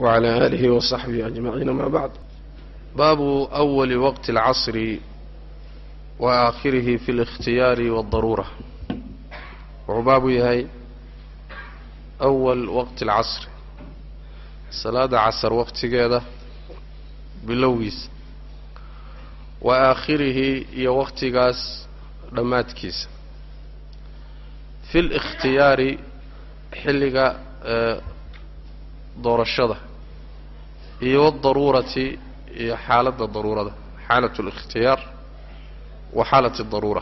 وعلى آله وصحبه أجمعين ما بعد باب أول وقت العصر وآخره في الاختيار والضرورة وباب يهي أول وقت العصر صلاة عصر وقت كذا بلويس وآخره يا وقت قاس دمات كيس في الاختيار حلقة doorashada iyo wadaruurati iyo xaaladda daruurada xaalat اlikhtiyaar wa xaalat اdaruura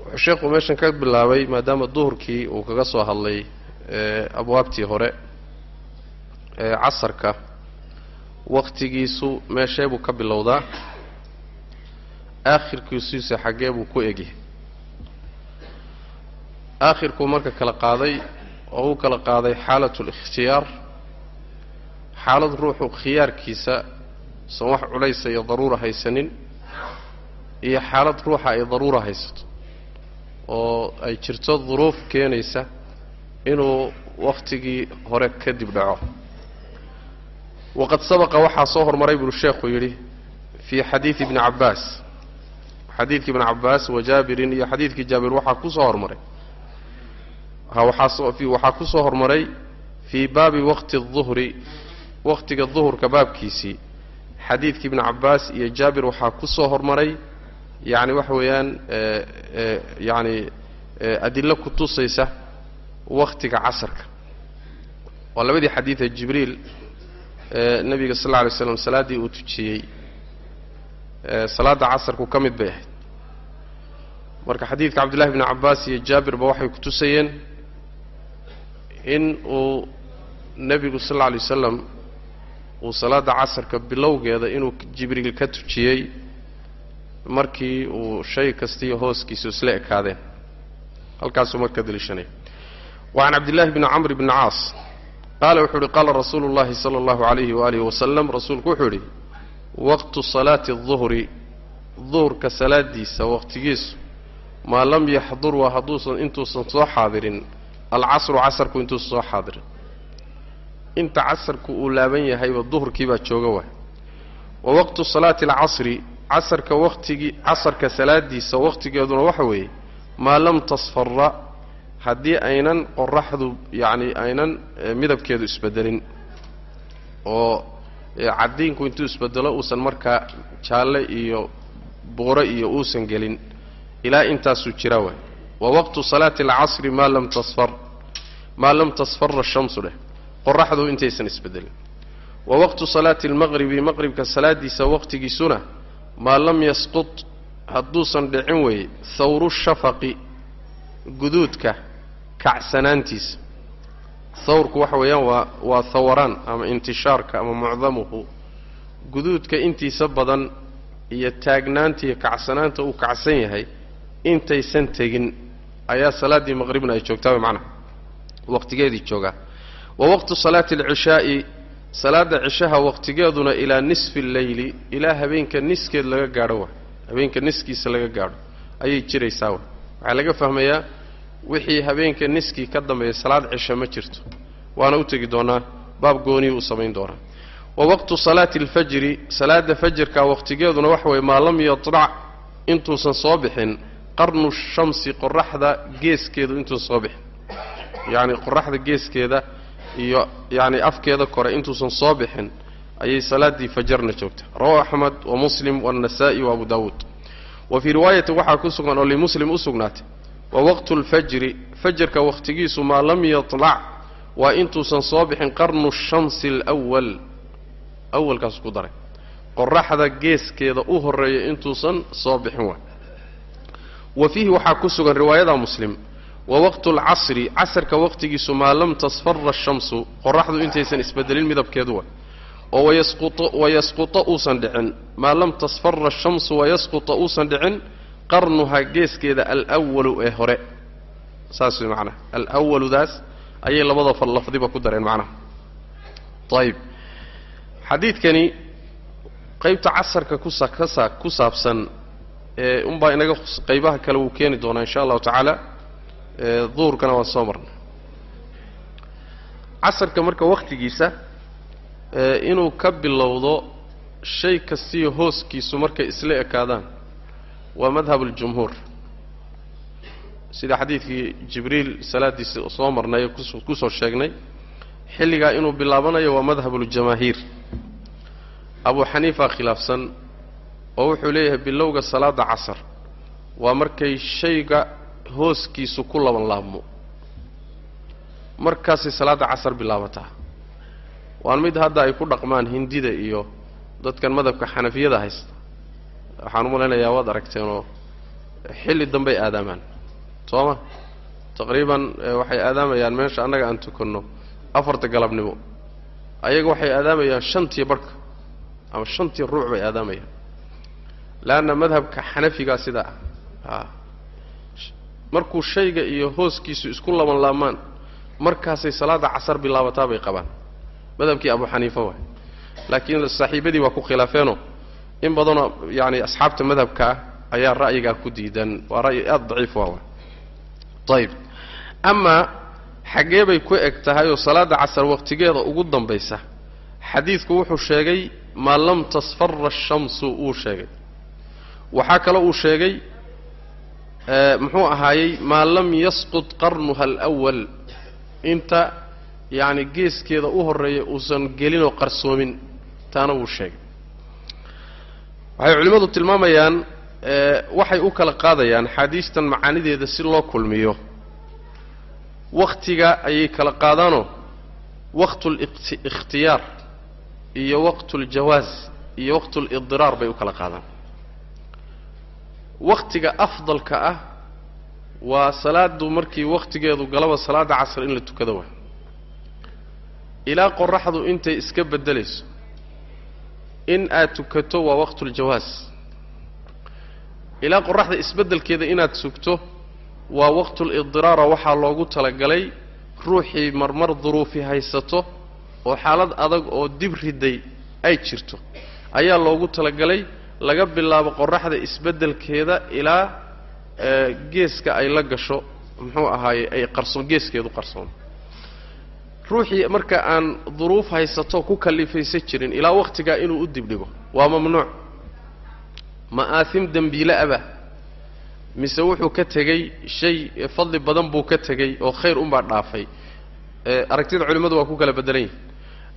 wuxuu sheekhu meeshan ka bilaabay maadaama duhurkii uu kaga soo hadlay abwaabtii hore ee casarka waktigiisu meeshee buu ka bilowdaa aakhirkiisuisa xaggee buu ku egyahay aakhirkuu marka kala qaaday oo uu kala qaaday xaalatu alikhtiyaar xaalad ruuxu khiyaarkiisa san wax culaysa iyo daruura haysanin iyo xaalad ruuxa ay daruura haysato oo ay jirto duruuf keenaysa inuu wakhtigii hore kadib dhaco waqad sabaqa waxaa soo hormaray buu sheekhu yidhi fii xadiidi ibni cabbaas xadiidkii ibni cabbaas wa jaabirin iyo xadiidkii jaabir waxaa ku soo hormaray waxaa ku soo hormaray fii baabi waqti الظuhri waqtiga duhurka baabkiisii xadiidkii ibni cabbaas iyo jaabir waxaa ku soo hormaray yani waxa weeyaan yani adilo ku tusaysa waktiga casarka. Waa labadii xadiidee jibriil nebiga sal lla alay slam salaaddii uu tujiyey salaadda casarku ka mid bay ahayd. Marka xadiidka cabdillahi bni cabbaas iyo jaabirba waxay ku tusayeen in uu nebigu sal alla alay wasalam uu salaadda casarka bilowgeeda inuu jibriil ka tujiyey markii uu shay kastiiyo hooskiisu isla ekaadeen. Halkaasuu marka daliishanaya wa can cabdillahi bni camr bni caas qaala wuxuu uhi qaala rasuulu llahi sala allahu alayhi waalihi wasalam rasuulku wuxuu idhi waqtu salaati aduhri duhurka salaadiisa waqtigiisu maa lam yaxdur waa hadduusan intuusan soo xaadirin. Alcasru casarku intuusan soo xaadirin inta casarku uu laaban yahayba duhurkii baa jooga waay. Wa waqtu salaati alcasri casarka waqtigii casarka salaadiisa waqtigeeduna waxa weeye maa lam tasfara haddii aynan qoraxdu yacni aynan midabkeedu isbedelin oo caddiinku intuu isbedelo uusan markaa jaalle iyo buuro iyo uusan gelin ilaa intaasuu jira waay. Wa waqtu salaati alcasri maa lam tasfar maa lam tasfara shamsu dheh qoraxdu intaysan isbedelin wa waqtu salaati almaqribi maqribka salaadiisa waqtigiisuna maa lam yasqut hadduusan dhicin weeye hawru shafaqi guduudka kacsanaantiisa hawrku waxa weeyaan waa waa hawaraan ama intishaarka ama mucdamuhu. Guduudka intiisa badan iyo taagnaanta iyo kacsanaanta uu kacsan yahay intaysan tegin ayaa salaaddii maqribna ay joogtaa macnaha waqtigeedii joogaa wa waqtu salaati alcishaa'i salaadda cishaha waqtigeeduna ilaa nisfi alleyli ilaa habeenka niskeed laga gaadho wa habeenka niskiisa laga gaadho ayay jiraysaa wa waxaa laga fahmayaa wixii habeenka niskii ka dambeeya salaad cisha ma jirto. Waana u tegi doonaa baab gooniyi uu samayn doonaa. Wa waqtu salaati alfajri salaadda fajrka waqtigeeduna waxa weye maa lam yatlac intuusan soo bixin qarnu shamsi qoraxda geeskeedu intuusan soo bixin. Yacni qoraxda geeskeeda iyo yacni afkeeda kore intuusan soo bixin ayay salaaddii fajarna joogta. Rawahu axmed wa muslim waannasaa'i wa abu daawuud. Wa fii riwaayati waxaa ku sugan oo limuslim u sugnaatay wa waqtu alfajri fajarka waqtigiisu maa lam yatlac waa intuusan soo bixin qarnu shamsi alwal awalkaas ku daray. Qoraxda geeskeeda u horreeya intuusan soo bixin waay. Wa fiihi waxaa ku sugan riwaayada muslim wa waqtu alcasri casarka waqtigiisu maa lam tasfara ashamsu qoraxdu intaysan isbedelin midabkeedu wa oo wayasquta uusan dhicin maa lam tasfara ashamsu wayasquta uusan dhicin qarnuha geeskeeda alwalu ee hore. Saas way macnaha alwaludaas ayay labada lafdiba ku dareen macnaha. Ayib xadiidkani qaybta casarka kusa ku saabsan ee unbaa inaga qaybaha kale wuu keeni doonaa insha allahu tacaala duhurkana waan soo marnay. Casarka marka wakhtigiisa inuu ka bilowdo shay kastiyo hooskiisu markay isla ekaadaan waa madhab اljumhuur sida xadiidkii jibriil salaadiisa soo marnay ku soo sheegnay xilligaa inuu bilaabanayo waa madhab اljamaahiir abu xaniifa khilaafsan oo wuxuu leeyahay bilowga salaada casar waa markay shayga hooskiisu ku laban laabmo. Markaasay salaadda casar bilaabataa waan mid hadda ay ku dhaqmaan hindida iyo dadkan madhabka xanafiyada haysta. Waxaan u malaynayaa waad aragteenoo xilli dambey aadaamaan. Soo ma taqriiban waxay aadaamayaan meesha annaga aan tukanno afarta galabnimo. Ayaga waxay aadaamayaan shantii barhka ama shantii ruuc bay aadaamayaan. Leanna madhabka xanafigaa sidaa ah markuu shayga iyo hooskiisu isku laban laabmaan markaasay salaadda casar bilaabataa bay qabaan. Madhabkii abu xaniifa waay. Laakiin saaxiibadii waa ku khilaafeenoo in badanoo yaani asxaabta madhabka ah ayaa ra'yigaa ku diidan. Waa ra'yi aada daciif waa wa ayib amaa xaggee bay ku eg tahay oo salaadda casar wakhtigeeda ugu dambaysa. Xadiidku wuxuu sheegay maa lam tasfara ashamsu wuu sheegay. Waxaa kaloo uu sheegay muxuu ahaayey maa lam yasqud qarnuha alwal inta yacni geeskeeda u horreeya uusan gelinoo qarsoomin. Taana wuu sheegay. Waxay culimmadu tilmaamayaan waxay u kala qaadayaan axaadiistan macaanideeda si loo kulmiyo. Wakhtiga ayay kala qaadaanoo waqtu likhtiyaar iyo waqtu ljawaas iyo waqtu lidiraar bay u kala qaadaan wakhtiga afdalka ah waa salaadu markii wakhtigeedu galaba salaadda casr in la tukado waay. Ilaa qoraxdu intay iska beddelayso in aad tukato waa waqtuljawaas ilaa qoraxda isbeddelkeeda inaad sugto waa waqtulidiraara waxaa loogu talagalay ruuxii marmar duruufi haysato oo xaalad adag oo dib riday ay jirto. Ayaa loogu talagalay laga bilaabo qoraxda isbeddelkeeda ilaa geeska ay la gasho muxuu ahaaye ay qarsoon geeskeedu qarsoon. Ruuxii marka aan duruuf haysato ku kallifaysa jirin ilaa wakhtigaa inuu u dibdhigo waa mamnuuc. Ma'aasim dembiile aba mise wuxuu ka tegey shay fadli badan buu ka tegey oo khayr unbaa dhaafay. Aragtida culimmadu waa ku kala beddelan yihiin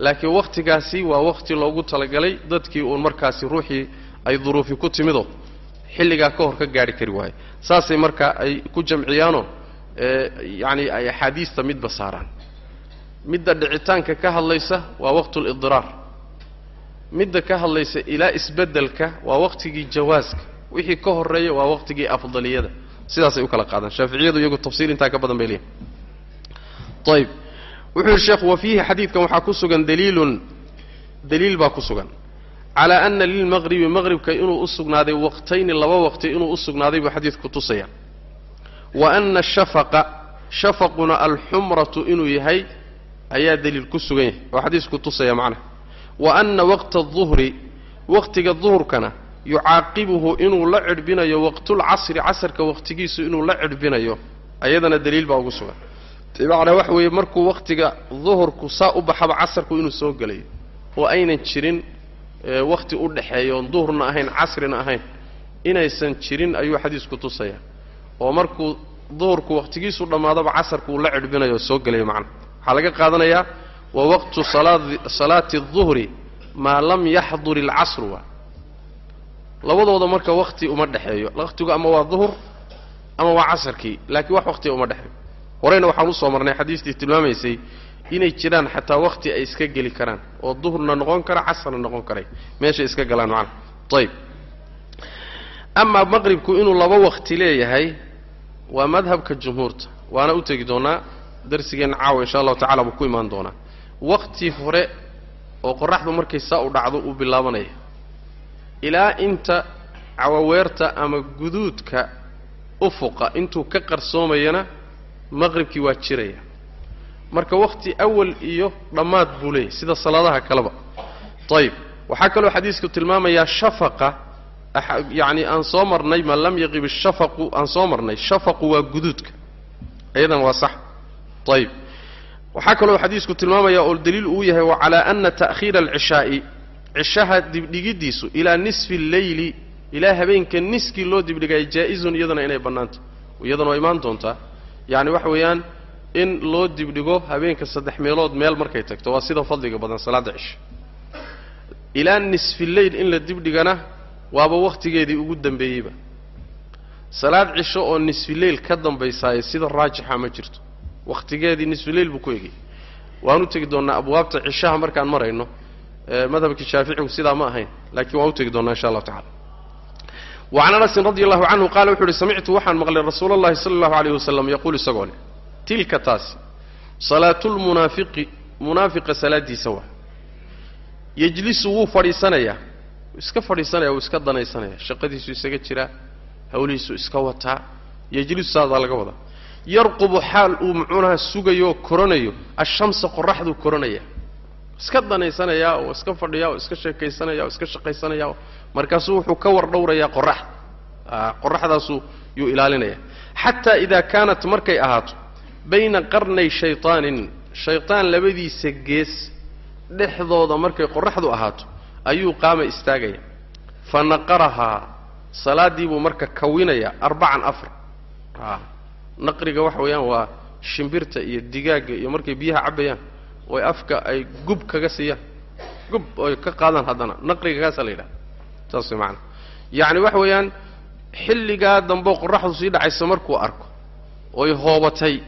laakiin wakhtigaasi waa wakhti loogu talagalay dadkii uun markaasi ruuxii ay duruufi ku timidoo xilligaa ka hor ka gaadhi kari waayo. Saasay marka ay ku jamciyaanoo yacani ay axaadiista midba saaraan. Midda dhicitaanka ka hadlaysa waa waqtulidiraar midda ka hadlaysa ilaa isbeddelka waa waqtigii jawaaska. Wixii ka horreeya waa waqtigii afdaliyada. Sidaasay u kala qaadaan. Shaaficiyadu iyagu tafsiil intaa ka badan bay leeyihiin ayib wuxuu yihi sheekhu wa fiihi xadiidkan waxaa ku sugan daliilun daliil baa ku sugan calaa ana lilmaqribi maqribka inuu u sugnaaday waqtayni laba waqti inuu u sugnaaday buu xadiidku tusaya. Wa ana shafaqa shafaquna alxumratu inuu yahay ayaa daliil ku sugan yahay oo xadiisku tusaya macnaha. Wa anna waqta aduhri waqtiga duhurkana yucaaqibuhu inuu la cidhbinayo waqtulcasri casarka waqtigiisu inuu la cidhbinayo ayadana daliil baa ugu sugan. Bimacnaa waxa weeye markuu waqtiga duhurku saa u baxaba casarku inuu soo gelayo oo aynan jirin wakhti u dhexeeya oon duhurna ahayn casrina ahayn inaysan jirin ayuu xadiisku tusayaa oo markuu duhurku wakhtigiisu dhammaadaba casarku uu la cidhbinayo oo soo gelayo macna. Waxaa laga qaadanayaa wa waqtu salaati duhri maa lam yaxdur ilcasru wa. Labadooda marka wakhti uma dhexeeyo wakhtigu ama waa duhur ama waa casarkii laakiin wax wakhtiga uma dhexeeyo horeyna waxaan u soo marnay xadiistii tilmaamaysay inay jiraan xataa wakti ay iska geli karaan oo duhurna noqon kara casarna noqon karay meeshay iska galaan macnaha ayib amaa maqribku inuu laba wakti leeyahay waa madhabka jumhuurta. Waana u tegi doonaa darsigeenna caawa insha allahu tacala buu ku imaan doonaa. Waqti hore oo qoraxdu markay saa u dhacdo uu bilaabanaya. Ilaa inta cawaweerta ama guduudka ufuqa intuu ka qarsoomayana maqribkii waa jiraya marka wakhti awal iyo dhammaad buu leeyahy sida salaadaha kaleba. Ayib waxaa kaloo xadiisku tilmaamayaa shafaqa yacni aan soo marnay man lam yaqib ishafaqu aan soo marnay shafaqu waa guduudka. Iyadan waa sax. Ayib waxaa kaloo xadiisku tilmaamaya oo daliil uu yahay wa calaa ana ta'khiira alcishaa'i cishaha dibdhigiddiisu ilaa nisfi alleyli ilaa habeenka niskii loo dibdhigaya jaa-izun iyadana inay bannaanta iyadana waa imaan doontaa. Yacni waxa weeyaan in loo dibdhigo habeenka saddex meelood meel markay tagto. Waa sida fadliga badan salaadda cisha. Ilaa nisfileyl in la dibdhigana waaba wakhtigeedii ugu dambeeyeyba. Salaad cisho oo nisfileyl ka dambaysaaye sida raajixa ma jirto. Wakhtigeedii nisfileyl buu ku egay. Waan u tegi doonnaa abwaabta cishaha markaan marayno madhabkii shaaficigu sidaa ma ahayn laakiin waan u tegi doonnaa insha allahu tacala wacan anasin radi allahu canhu qaala wuxu uhi samictu waxaan maqlay rasuula allahi sala allahu alayh wasalam yaquul isagoo leh tilka taasi salaatulmunaafiqi munaafiqa salaaddiisa waa yejlisu wuu fadhiisanayaa iska fadhiisanaya wuu iska danaysanaya shaqadiisu isaga jiraa hawlihiisu iska wataa yejlisu saadaa laga wadaa yarqubu xaal uu mucuunaha sugayo koranayo ashamsa qoraxduu koranaya iska danaysanayaa oo iska fadhiyaa oo iska sheekaysanaya oo iska shaqaysanaya markaasuu wuxuu ka war dhowrayaa qoraxda qoraxdaasuu yuu ilaalinaya xataa idaa kaanat markay ahaato bayna qarnay shaytaanin. Shaytaan labadiisa gees dhexdooda markay qoraxdu ahaato ayuu qaama istaagaya. Fa naqarahaa salaaddii buu marka kawinaya arbacan afar. Naqriga waxa weeyaan waa shimbirta iyo digaagga iyo markay biyaha cabbayaan oy afka ay gub kaga siiyaan. Gub oy ka qaadaan haddana naqriga kaasaa la yidhaha saas way yacni waxa weeyaan xilligaa dambeo qoraxdu sii dhacaysa markuu arko oy hoobatay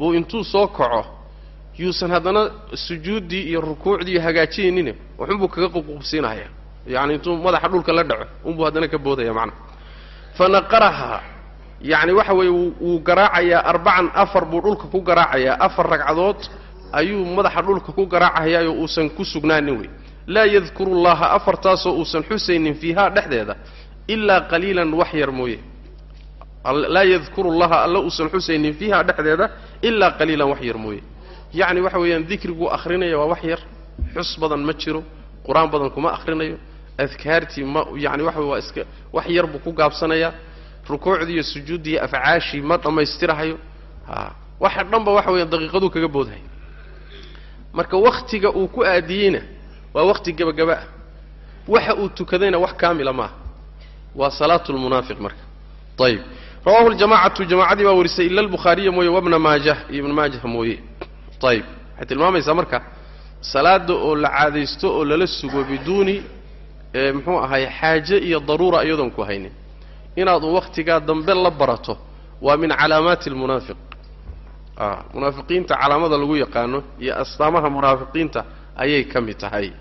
buu intuu soo kaco yuusan haddana sujuuddii iyo rukuucdii hagaajinaynin waxunbuu kaga qubqubsiinaya yacni intuu madaxa dhulka la dhaco unbuu haddana ka boodaya macnaha fa naqarahaa yacni waxa weeye wuu garaacayaa arbacan afar buu dhulka ku garaacayaa afar ragcadood ayuu madaxa dhulka ku garaacayaayoo uusan ku sugnaanin wey. Laa yadkuru llaha afartaasoo uusan xusaynin fiihaa dhexdeeda ilaa qaliilan wax yar mooye laa yadkuru llaha alla uusan xusaynin fiiha dhexdeeda ilaa qaliilan wax yar mooye. Yacni waxa weeyaan dikriguu akhrinaya waa wax yar. Xus badan ma jiro. Qur'aan badan kuma akhrinayo. Adkaartii ma yacni waxa waa iska wax yar buu ku gaabsanayaa rukuucdii iyo sujuuddii afcaashii ma dhammaystirahayo a waxa dhanba waxa weeyaan daqiiqaduu kaga boodhay. Marka wakhtiga uu ku aadiyeyna waa wakhti gebagaba ah waxa uu tukadayna wax kaamila maaha. Waa salaatu lmunaafiq marka. Ayib rawahu ljamacatu jamaacadii baa warisay ila albukhaariya mooye wabna maajah iyo ibna maajah mooye ayib waxay tilmaamaysaa marka salaada oo la caadaysto oo lala sugo biduuni muxuu ahay xaaje iyo daruura iyadoon ku haynin inaad u wakhtigaa dambe la barato waa min calaamaati almunaafiq munaafiqiinta calaamada lagu yaqaano iyo astaamaha munaafiqiinta ayay ka mid tahay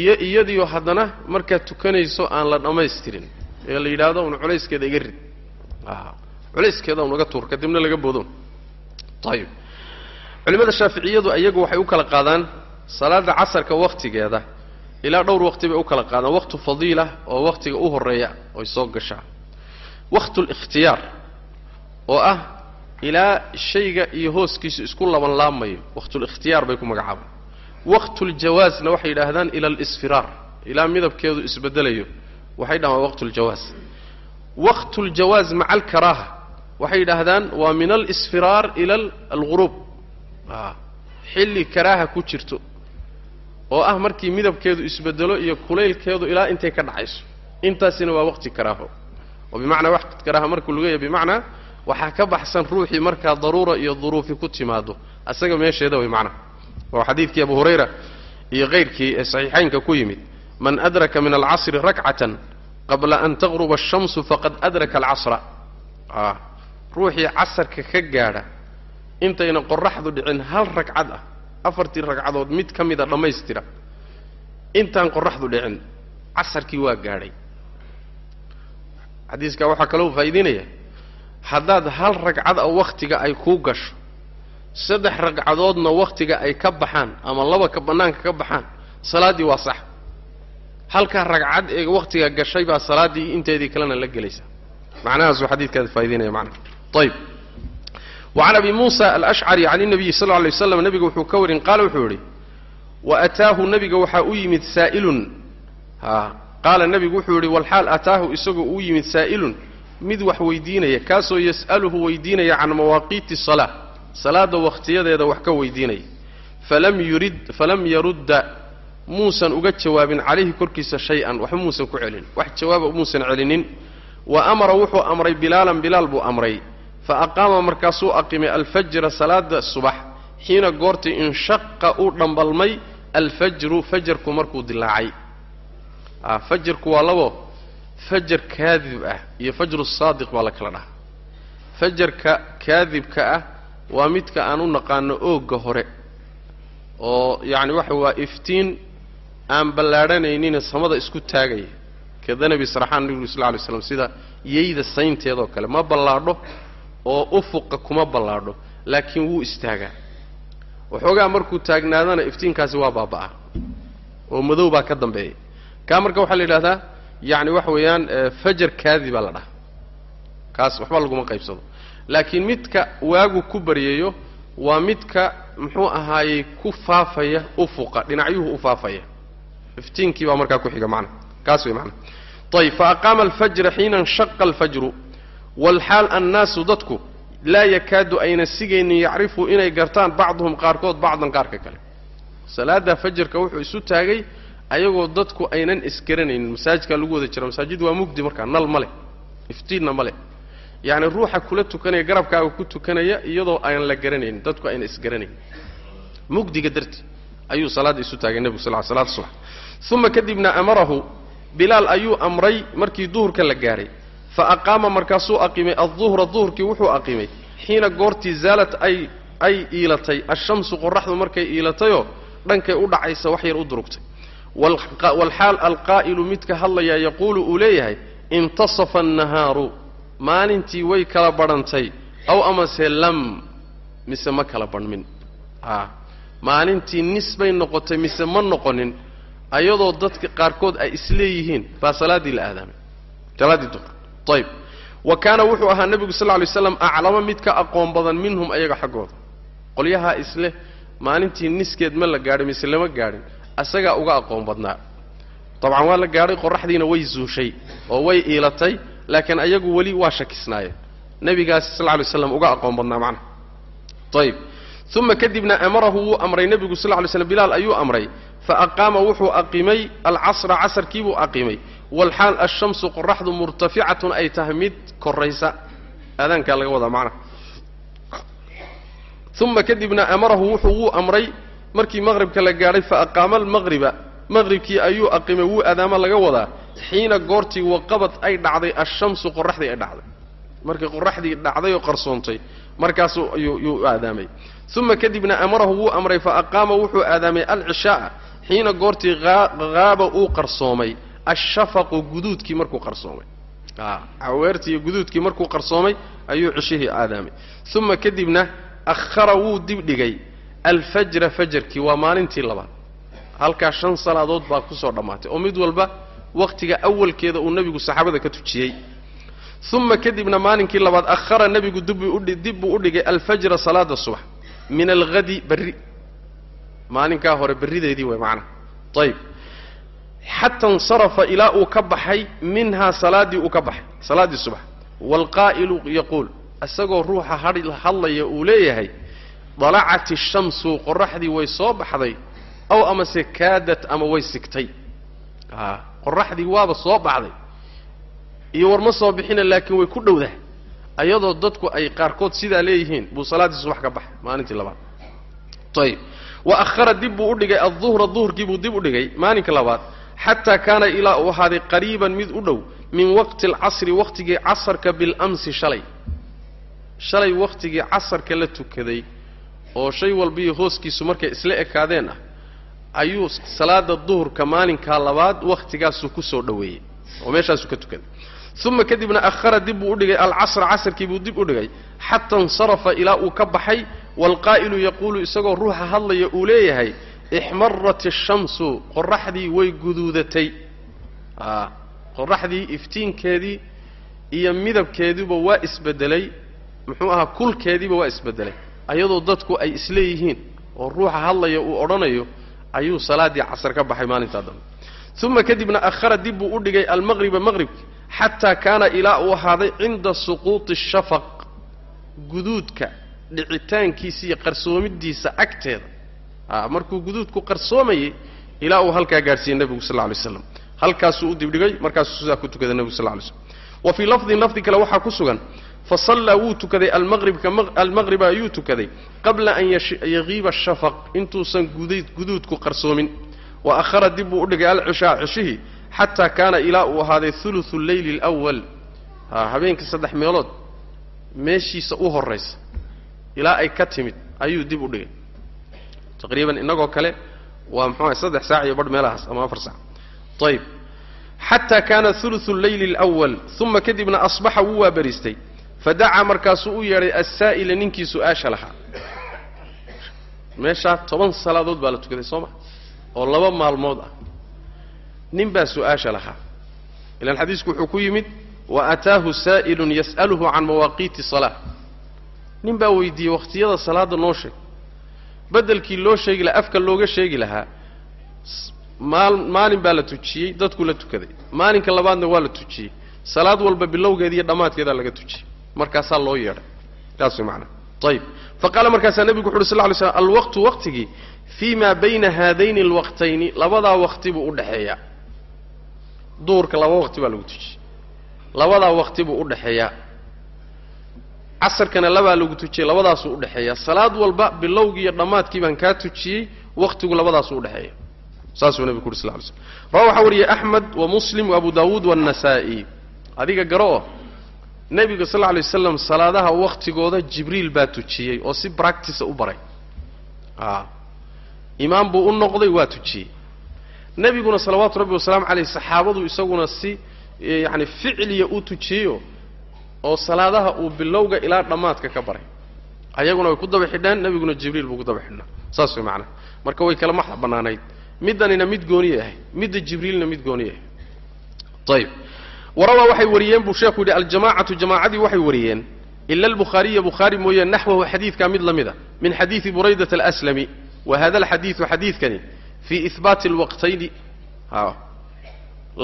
iyo iyadiio haddana markaad tukanayso aan la dhammaystirin ee la yidhaahdo un culayskeeda iga rid culayskeeda un uga tuur kadibna laga boodon ayib culimmada shaaficiyadu iyagu waxay u kala qaadaan salaada casarka wakhtigeeda ilaa dhowr waqti bay u kala qaadaan. Waqtu fadiila oo wakhtiga u horreeya oy soo gashaa. Waqtu likhtiyaar oo ah ilaa shayga iyo hooskiisu isku laban laabmayo waqtulikhtiyaar bay ku magacaabaan. Waqtuljawaasna waxay yidhaahdaan ila alisfiraar ilaa midabkeedu isbedelayo. Waxay dhahaan waa waqtuljawaas waqtuljawaas maca alkaraaha waxay yidhaahdaan waa min alisfiraar ila alguruub xilli karaaha ku jirto oo ah markii midabkeedu isbedelo iyo kulaylkeedu ilaa intay ka dhacayso. Intaasina waa waqti karaaho. Oo bimacnaa waqti karaaha markuu lugeeya bimacnaa waxaa ka baxsan ruuxii markaa daruura iyo duruufi ku timaado asaga meesheeda way macnaha oo xadiidkii abu hurayra iyo kayrkii ee saxiixaynka ku yimid. Man adraka min alcasri rakcatan qabla an taqruba ashamsu faqad adraka alcasra ruuxii casarka ka gaadha intayna qoraxdu dhicin hal ragcad ah afartii ragcadood mid ka mida dhammaystira. Intaan qoraxdu dhicin casarkii waa gaadhay. Xadiiskaa waxaa kaloo faa'idaynaya haddaad hal ragcad a wakhtiga ay kuu gasho saddex ragcadoodna wakhtiga ay ka baxaan ama laba ka bannaanka ka baxaan salaaddii waa sax halkaa ragcad ee wakhtiga gashay baa salaaddii inteedii kalena la gelaysa. Macnahaasuu xadiidkaada faa'idaynaya macnaha ayib wacan abi muusa alashcari can inabiyi sal lla lay nebiga wuxuu ka warin qaala wuxuu yidhi wa ataahu nebiga waxaa u yimid saa'ilun. A qaala nebigu wuxuu yidhi walxaal ataahu isagoo uu yimid saa'ilun. Mid wax weydiinaya kaasoo yas'aluhu weydiinaya can mawaaqiiti salaa salaadda wakhtiyadeeda wax ka weydiinaya. Falam yurid falam yarudda muusan uga jawaabin calayhi korkiisa shay-an waxba muusan ku celin. Wax jawaaba muusan celinin. Wa amara wuxuu amray bilaalan bilaal buu amray. Fa aqaama markaasuu aqimay alfajra salaada subax xiina goortii inshaqa uu dhambalmay alfajru fajarku markuu dilaacay a fajarku waa labo. Fajar kaadib ah iyo fajru saadiq baa la kala dhahaa. Fajarka kaadibka ah waa midka aan u naqaano oogga hore oo yacni waxa waa iftiin aan ballaadhanaynina samada isku taagaya kadanabi sarxaan nebigu sal lay slam sida yeyda saynteedoo kale ma ballaadho oo ufuqa kuma ballaadho laakiin wuu istaagaa. Waxoogaa markuu taagnaadana iftiinkaasi waa baaba'aa oo madow baa ka dambeeya kaa marka waxaa la yidhahdaa yacni waxa weeyaan fajar kaadi baa la dhaha kaas waxba laguma qaybsado. Laakiin midka waagu ku baryayo waa midka muxuu ahaayey ku faafaya ufuqa dhinacyuhu u faafaya iftiinkii baa markaa ku xiga macna. Kaas wey macna. Ayib fa aqaama alfajra xiina inshaqa alfajru walxaal annaasu dadku laa yakaadu ayna sigaynin yacrifuu inay gartaan bacduhum qaarkood bacdan qaarka kale. Salaadda fajarka wuxuu isu taagay ayagoo dadku aynan isgaranaynin masaajidkaa lagu wada jira masaajid waa mugdi markaa nal ma leh iftiinna ma leh. Yacni ruuxa kula tukanaya garabkaaga ku tukanaya iyadoo aan la garanaynin dadku ayna isgaranayn. Mugdiga darti ayuu salaadda isu taagay nebigu sal salaada subax uma kadibna amarahu bilaal ayuu amray markii duhurka la gaahay fa aqaama markaasuu aqimay alduhra duhurkii wuxuu aqimay. Xiina goortii zaalat ay ay iilatay. Ashamsu qoraxdu markay iilatayoo dhankay u dhacaysa wax yar u durugtay. Walxaal alqaa'ilu midka hadlayaa yaquulu uu leeyahay intasafa annahaaru maalintii way kala badhantay aw amase lam mise ma kala badhmin a maalintii nis bay noqotay mise ma noqonin ayadoo dadka qaarkood ay isleeyihiin baa salaaddii la aadaamay salaaddii duhur ayib wa kaana wuxuu ahaa nebigu sal lay slam aclama mid ka aqoon badan minhum ayaga xaggooda. Qolyahaa isleh maalintii niskeed ma la gaadhay mise lama gaadhin asagaa uga aqoon badnaa. Dabcan waa la gaadhay qoraxdiina way zuushay oo way iilatay laakiin ayagu weli waa shakisnaayeen. Nebigaasi sal lay slam uga aqoon badnaa macnaha ayib uma kadibna amarahu wuu amray nebigu sal ly slm bilaal ayuu amray fa aqaama wuxuu aqimay alcasra casarkiibuu aqimay walxaal ashamsu qoraxdu murtaficatun ay tahay mid koraysa aadaankaa laga wadaa macnaha uma kadibna amarahu wuxuu wuu amray markii maqhribka la gaadhay fa aqaama almaqriba maqhribkii ayuu aqimay wuu aadaama laga wadaa xiina goortii waqabad ay dhacday ashamsu qoraxdii ay dhacday markii qoraxdii dhacday oo qarsoontay markaasuu yuu aadaamay uma kadibna amarahu wuu amray fa aqaama wuxuu aadaamay alcishaaa xiina goortii haaba uu qarsoomay ashafaqu guduudkii markuu qarsoomay. Caweertii iyo guduudkii markuu qarsoomay ayuu cishihii aadaamay. Uma kadibna akhara wuu dibdhigay alfajra fajarkii waa maalintii labaad. Halkaa shan salaadood baa ku soo dhammaatay oo mid walba wakhtiga awalkeeda uu nebigu saxaabada ka tujiyey. Uma kadibna maalinkii labaad akhara nebigu dib buu u dhigay alfajra salaada subax. Min alhadi berri maalinkaa hore berrideedii way macnaha ayib xata insarafa ilaa uu ka baxay minhaa salaaddii uu ka baxay salaaddii subax. Waalqaa'ilu yaquul isagoo ruuxa hadlaya uu leeyahay dalacat ishamsu qoraxdii way soo baxday aw amase kaadat ama way sigtay. A qoraxdii waaba soo baxday. Iyo war ma soo bixina laakiin way ku dhowdahay ayadoo dadku ay qaarkood sidaa leeyihiin buu salaaddii subax ka baxay maalintii labaad. Ayib wa ahara dib buu u dhigay alduhra duhurkii buu dib u dhigay maalinka labaad. Xataa kaana ilaa uu ahaaday qariiban mid u dhow min waqti alcasri wakhtigii casarka bilamsi shalay. Shalay wakhtigii casarka la tukaday oo shay walbiiyo hooskiisu markay isla ekaadeen ah ayuu salaada duhurka maalinkaa labaad wakhtigaasuu ku soo dhoweeyey oo meeshaasuu ka tukaday. Uma kadibna ahara dib buu udhigay alcasra casrkii buu dib u dhigay xata insarafa ilaa uu ka baxay waalqaa'ilu yaquulu isagoo ruuxa hadlaya uu leeyahay ixmarat ashamsu qoraxdii way guduudatay qoraxdii iftiinkeedii iyo midabkeediiba waa isbedelay muxuu ahaa kulkeediiba waa isbedelay ayadoo dadku ay isleeyihiin oo ruuxa hadlaya uu odhanayo ayuu salaaddii casar ka baxay maalintaa dambe uma kadibna ahara dib buu u dhigay almaqriba maqribki xataa kaana ilaa uu ahaaday cinda suquuti shafaq guduudka dhicitaankiisa iyo qarsoomidiisa agteeda. Ah, markuu guduudku qarsoomayay ilaa uu halkaa gaadhsiiyey nebigu sal lay slam halkaasuu u dibdhigay markaasuu sidaa ku tukada nebigu sal lay slm wa fii lafdin lafdi kale waxaa ku sugan fa sallaa wuu tukaday almaqriba ayuu tukaday qabla an yaqiiba shafaq intuusan guduudku qarsoomin. Wa ahara dib buu udhigay alcishaa ceshihii xataa kaana ilaa uu ahaaday ulu leyli اlwal ah, habeenka saddex meelood meeshiisa u horaysa ilaa ay ka timid ayuu dib u dhigay. Taqriiban innagoo kale waa mxuaha saddex saac iyo barh meelahaas ama afar saac. Ayib xata kaana ulu leyli اlwal uma kadibna asbaxa wuu waabariistay. Fadacaa markaasuu u yeedhay assaa'ila ninkii su'aasha lahaa. Meeshaa toban salaadood baa la tukaday soo ma? Oo laba maalmood ah. Nin baa su'aasha lahaa. Ilaan xadiisku wuxuu ku yimid wa ataahu saa'ilun yas'aluhu can mawaaqiiti salaa nin baa weydiiyey wakhtiyada salaadda noo sheeg. Beddelkii loo sheegi lahaa afka looga sheegi lahaa maal maalin baa la tujiyey dadku la tukaday. Maalinka labaadna waa la tujiyey. Salaad walba bilowgeeda iyo dhammaadkeedaa laga tujiyey. Markaasaa loo yeedhay. Taas way macnaa. Ayib fa qaala markaasaa nebigu wuxu uhi sl ly slam alwaqtu waqtigii fii maa bayna haadayni alwaqtayni labadaa waqti buu udhexeeyaa duhurka laba waqti baa lagu tujiyey. Labadaa waqti buu udhexeeyaa casarkana labaa lagu tujiyey labadaasuu udhexeeyaa salaad walba bilowgii iyo dhammaadkii baan kaa tujiyey waqtigu labadaasuu udhexeeya saasuu nebigu ku uhi sl ly slm rawa waxaa wariyey axmed wa muslim wa abu daawuud waannasaa'i adiga garo oo nebiga sal lla alay waslam salaadaha waqtigooda jibriil baa tujiyey oo si bractice u baray. A imaam buu u noqday waa tujiyey. Nebiguna salawaatu rabbi wasalaamu caleyh saxaabadu isaguna si yacani ficliya u tujiyeyo oo salaadaha uu bilowga ilaa dhammaadka ka baray. Ayaguna way ku daba xidhaan nebiguna jibriil buu ku daba xidhnaa saas way macnaha. Marka way kala max bannaanayd. Middanina mid gooniye ahay midda jibriilna mid gooniye ahay ayib warawaa waxay wariyeen buu sheekhu yidhi aljamacatu jamaacadii waxay wariyeen. Ila albukhaariya bukhaari mooye naxwahu xadiidkaa mid la mida. Min xadiidi buraydata alaslami. Wa hada alxadiidu xadiidkani fii ihbaati alwaqtayni. A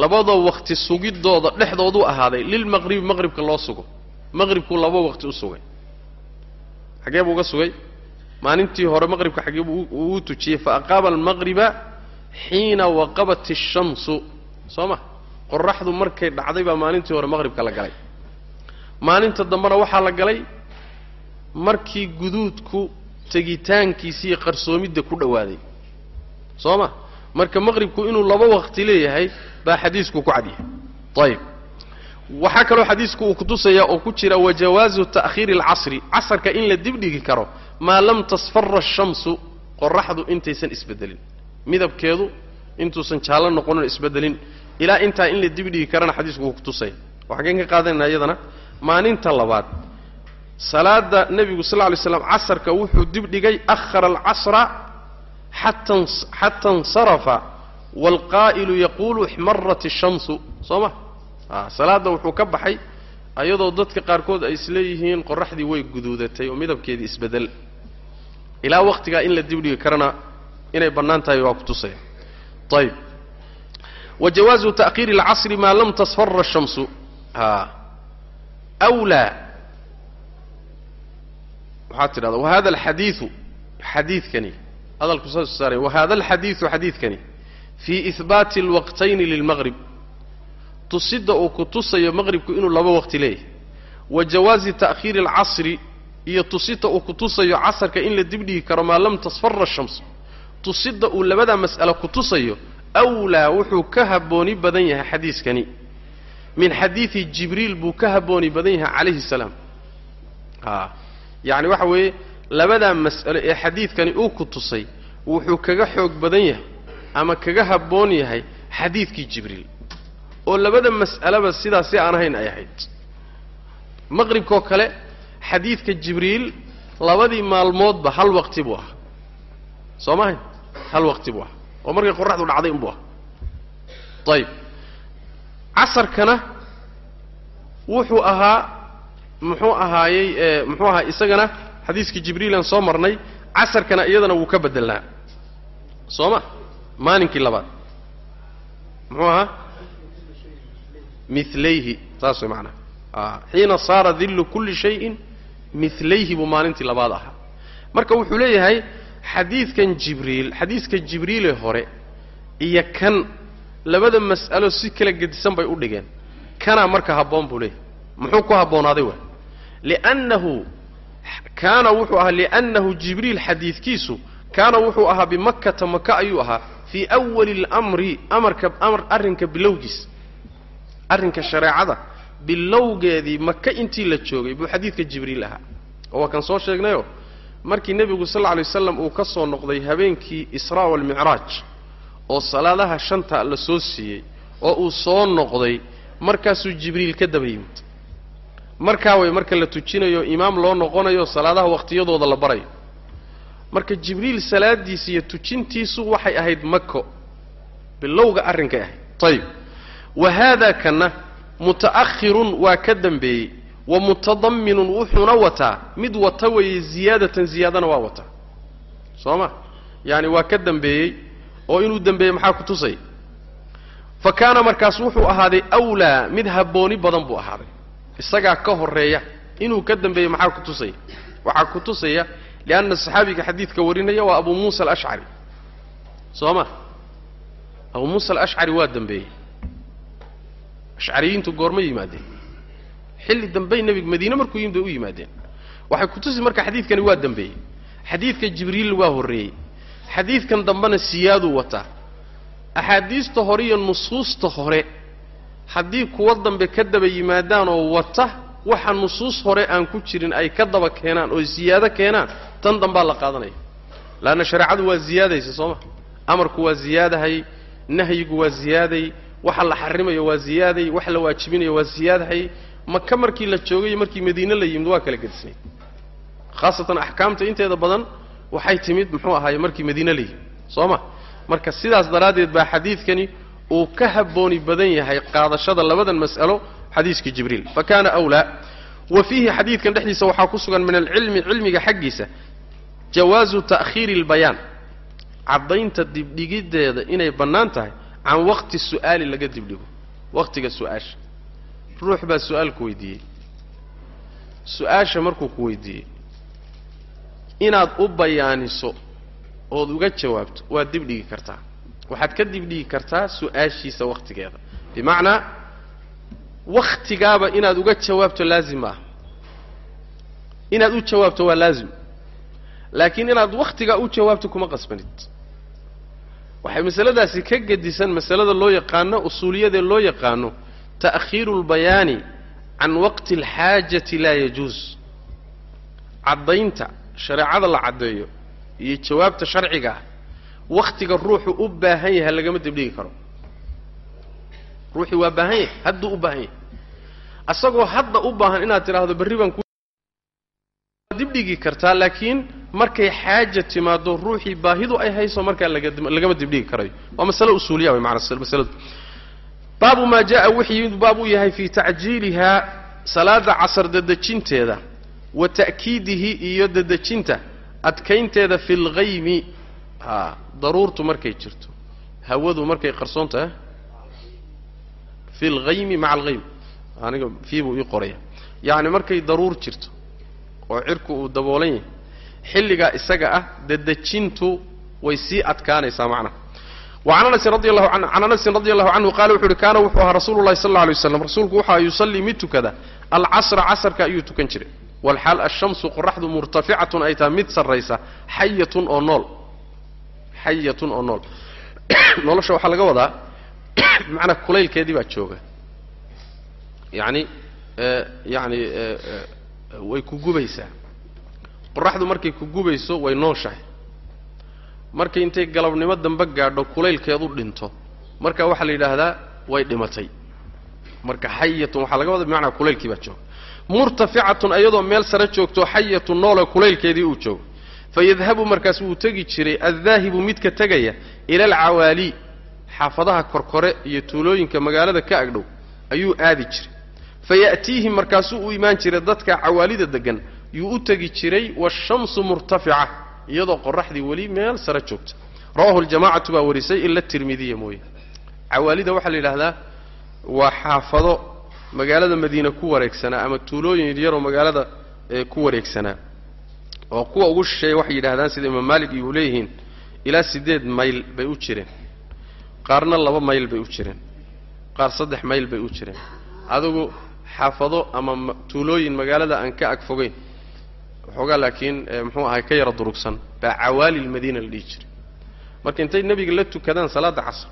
labadoo waqti sugidooda dhexdooduu ahaaday lilmaqribi maqribka loo sugo. Maqribkuu laba waqti u sugay. Xagee buu uga sugay? Maalintii hore maqribka xagee buu uu tujiyey. Fa aqaama almaqriba xiina waqabat ashamsu soo ma? Qoraxdu markay dhacday baa maalintii hore maqribka la galay. Maalinta dambena waxaa la galay markii guduudku tegitaankiisi iyo qarsoomidda ku dhowaaday soo ma marka maqribku inuu laba waqti leeyahay baa xadiisku ku cadyahay ayib waxaa kaloo xadiisku uu kutusayaa oo ku jira wajawaazu ta'khiiri alcasri casarka in la dibdhigi karo maa lam tasfara ashamsu qoraxdu intaysan isbedelin. Midabkeedu intuusan jaallo noqonin isbedelin. Ilaa intaa in la dibdhigi karana xadiisku uu kutusaya oo xaggeen ka qaadanayna iyadana maalinta labaad. Salaada nebigu sal lla alay slam casarka wuxuu dibdhigay ahara alcasra xata insarafa waalqaa'ilu yaquulu ixmarat ashamsu soo ma salaadda wuxuu ka baxay. ayadoo dadka qaarkood ay isleeyihiin qoraxdii way guduudatay oo midabkeedii isbeddel ilaa waqtigaa in la dibdhigi karana inay bannaan tahay waa kutusaya ayib wajawaazu ta'khiiri alcasri maa lam tasfara ashamsu a wlaa waxaad tidhahda wahada alxadiidu xadiidkani hadalku saas saaray wahada alxadiidu xadiidkani fii ihbaati alwaqtayni lilmaqrib tusidda uu ku tusayo maqribku inuu laba waqti leeyahay. Wa jawaazi ta'khiiri alcasri iyo tusidda uu ku tusayo casarka in la dibdhigi karo maa lam tasfara ashamsu tusidda uu labadaa mas'alo ku tusayo awlaa wuxuu ka habbooni badan yahay xadiiskani. Min xadiidi jibriil buu ka habbooni badan yahay calayhi salaam. Yacni waxa weeye labadaa mas'alo ee xadiidkani uu ku tusay wuxuu kaga xoog badan yahay ama kaga habboon yahay xadiidkii jibriil. Oo labada mas'aleba sidaas si aan ahayn ay ahayd. Maqribkoo kale xadiidka jibriil labadii maalmoodba hal waqti buu ahaa. Soo mahay hal waqti buu ahaa. Oo markay qoraxdu dhacday unbuu ahaa. Ayib casarkana wuxuu ahaa muxuu ahaayey muxuu ahaa isagana xadiiskii jibriilaan soo marnay casarkana iyadana wuu ka bedelnaa soo ma? Maalinkii labaad. Muxuu ahaa? Milayhi saas way macanaa xiina saara dillu kulli shayin milayhi buu maalintii labaad ahaa. Marka wuxuu leeyahay xadiidkan jibriil xadiiska jibriilee hore iyo kan labada mas'alo si kala gedisan bay u dhigeen. Kanaa marka habboon buu leeyahay. Muxuu ku habboonaaday wa liannahu kaana wuxuu ahaa liannahu jibriil xadiidkiisu. Kaana wuxuu ahaa bimakkata maka ayuu ahaa fii awali اlamri amarka amar arrinka bilowgiis arrinka shareecada bilowgeedii maka intii la joogay buu xadiidka jibriil ahaa. Oo waa kan soo sheegnayo markii nebigu sal lla lay waslam uu ka soo noqday habeenkii israa walmicraaj oo salaadaha shanta la soo siiyey oo uu soo noqday markaasuu jibriil ka daba yimid markaa way marka la tujinayo imaam loo noqonayo salaadaha waqtiyadooda la barayo marka jibriil salaadiisa iyo tujintiisu waxay ahayd mako bilowga arrinkay ahayd. Ayib wa haada kana muta'ahirun waa ka dambeeyey. Wa mutadamminun wuxuuna wataa. Mid wata weeye ziyaadatan ziyaadana waa wataa. Soo ma? Yaani waa ka dambeeyey oo inuu dembeeyey maxaa ku tusay? Fa kaana markaas wuxuu ahaaday awlaa mid habbooni badan buu ahaaday isagaa ka horreeya inuu ka dambeeyey maxaa ku tusaya? Waxaa ku tusaya lianna saxaabiga xadiidka warinaya waa abu muusa alashcari soo ma? Abu muusa alashcari waa dembeeyey ashcariyiintu goorma yimaadeen. Xilli dambey nebigu madiine markuu yimid bay u yimaadeen. Waxay ku tusi marka xadiidkani waa dembeeyey xadiidka jibriil waa horreeyey. Xadiidkan dambena siyaaduu wataa axaadiista hore iyo nusuusta hore haddii kuwa dambe ka daba yimaadaan oo wata waxa nusuus hore aan ku jirin ay ka daba keenaan oo ziyaado keenaan tan dambaa la qaadanaya. Laanna shareecadu waa ziyaadaysa soo ma? Amarku waa ziyaadahay nahyigu waa ziyaaday waxa la xarimayo waa ziyaaday wax la waajibinayo waa ziyaadahay. Maka markii la joogay iyo markii madiine la yimid waa kala gedisnayd khaasatan axkaamta inteeda badan waxay timid muxuu ahaaye markii madiine la yimid soo ma? Marka sidaas daraaddeed baa xadiidkani uu ka habbooni badan yahay qaadashada labadan mas'alo xadiiskii jibriil. Fa kaana awlaa wa fiihi xadiidkan dhexdiisa waxaa ku sugan min alcilmi cilmiga xaggiisa jawaazu ta'khiiri albayaan caddaynta dibdhigiddeeda inay bannaan tahay can waqti su'aali laga dibdhigo. Waqtiga su'aasha. Ruux baa su'aal ku weydiiyey. Su'aasha markuu ku weydiiyey inaad u bayaaniso ood uga jawaabto waad dibdhigi kartaa waxaad ka dibdhigi kartaa su'aashiisa wakhtigeeda. Bimacnaa wakhtigaaba inaad uga jawaabto laazim ma ah inaad u jawaabto waa laazim. Laakiin inaad wakhtigaa u jawaabto kuma qasbanid. Waxay masaladaasi ka gedisan masalada loo yaqaano usuuliyadee loo yaqaano ta'khiiru lbayaani can waqti alxaajati laa yajuus caddaynta shareecada la caddeeyo iyo jawaabta sharciga ah wakhtiga ruuxu u baahan yahay lagama dibdhigi karo. Ruuxii waa baahan yahay hadduu u baahan yahay. Asagoo hadda u baahan inaad tidhaahdo berri baan dibdhigi kartaa laakiin markay xaaja timaado ruuxii baahidu ay hayso markaa lagama dibdhigi karayo. Waa masale usuuliya way maanaa masaladu. Baabu maa jaa wixii baab u yahay fii tacjiilihaa salaada casar dadejinteeda wa ta'kiidihi iyo dadejinta adkaynteeda fi lghaymi haa daruurtu markay jirto. Hawadu markay qarsoon tahay fi lhaymi maca alhaym aniga fii buu ii qoraya yacni markay daruur jirto oo cirku uu daboolan yahay xilligaa isaga ah dadejintu way sii adkaanaysaa macnaha. An anasin radi allahu canhu qaala wuxu uhi kaana wuxuu ahaa rasuulu lahi sal alay waslam rasuulku waxaa yusallii mid tukada. Alcasra casarka ayuu tukan jiray. Walxaal ashamsu qoraxdu murtaficatun ay taha mid sarraysa xayatun oo nool xayatun oo nool. Nolosha waxaa laga wadaa bimacnaa kulaylkeedii baa jooga. Yacni e, yacni e, e, way ku gubaysaa. Qoraxdu markay ku gubayso way nooshahay. Markay intay galabnimo dambe gaadho kulaylkeedu dhinto. Marka waxaa la yidhaahdaa way dhimatay. Marka xayatun waxaa laga wadaa bimacnaa kulaylkii baa jooga. Murtaficatun iyadoo meel sare joogto xayatun noole kulaylkeedii uu joogo fayadhabu markaas wuu tegi jiray addaahibu midka tegaya ila alcawaali xaafadaha korkore iyo tuulooyinka magaalada ka agdhow ayuu aadi jiray faya'tiihim markaasuu u imaan jiray dadka cawaalida degan yuu u tegi jiray waashamsu murtafica iyadoo qoraxdii weli meel sare joogta rawahu ljamacatu baa warisay ila tirmidiya mooye cawaalida waxaa la yidhaahdaa waa xaafado magaalada madiine ku wareegsanaa ama tuulooyin yaroo magaalada ku wareegsanaa oo kuwa ugu shisheeya waxay yidhahdaan sida imaam maalik iyu leeyihiin ilaa siddeed mayl bay u jireen. Qaarna laba mayl bay u jireen. Qaar saddex mayl bay u jireen. Adigu xaafado ama tuulooyin magaalada aan ka ag fogeyn waxoogaa laakiin muxuu ahay ka yara durugsan. Baa cawaali lmadiina la dhihi jiray. Marka intay nebiga la tukadaan salaadda casr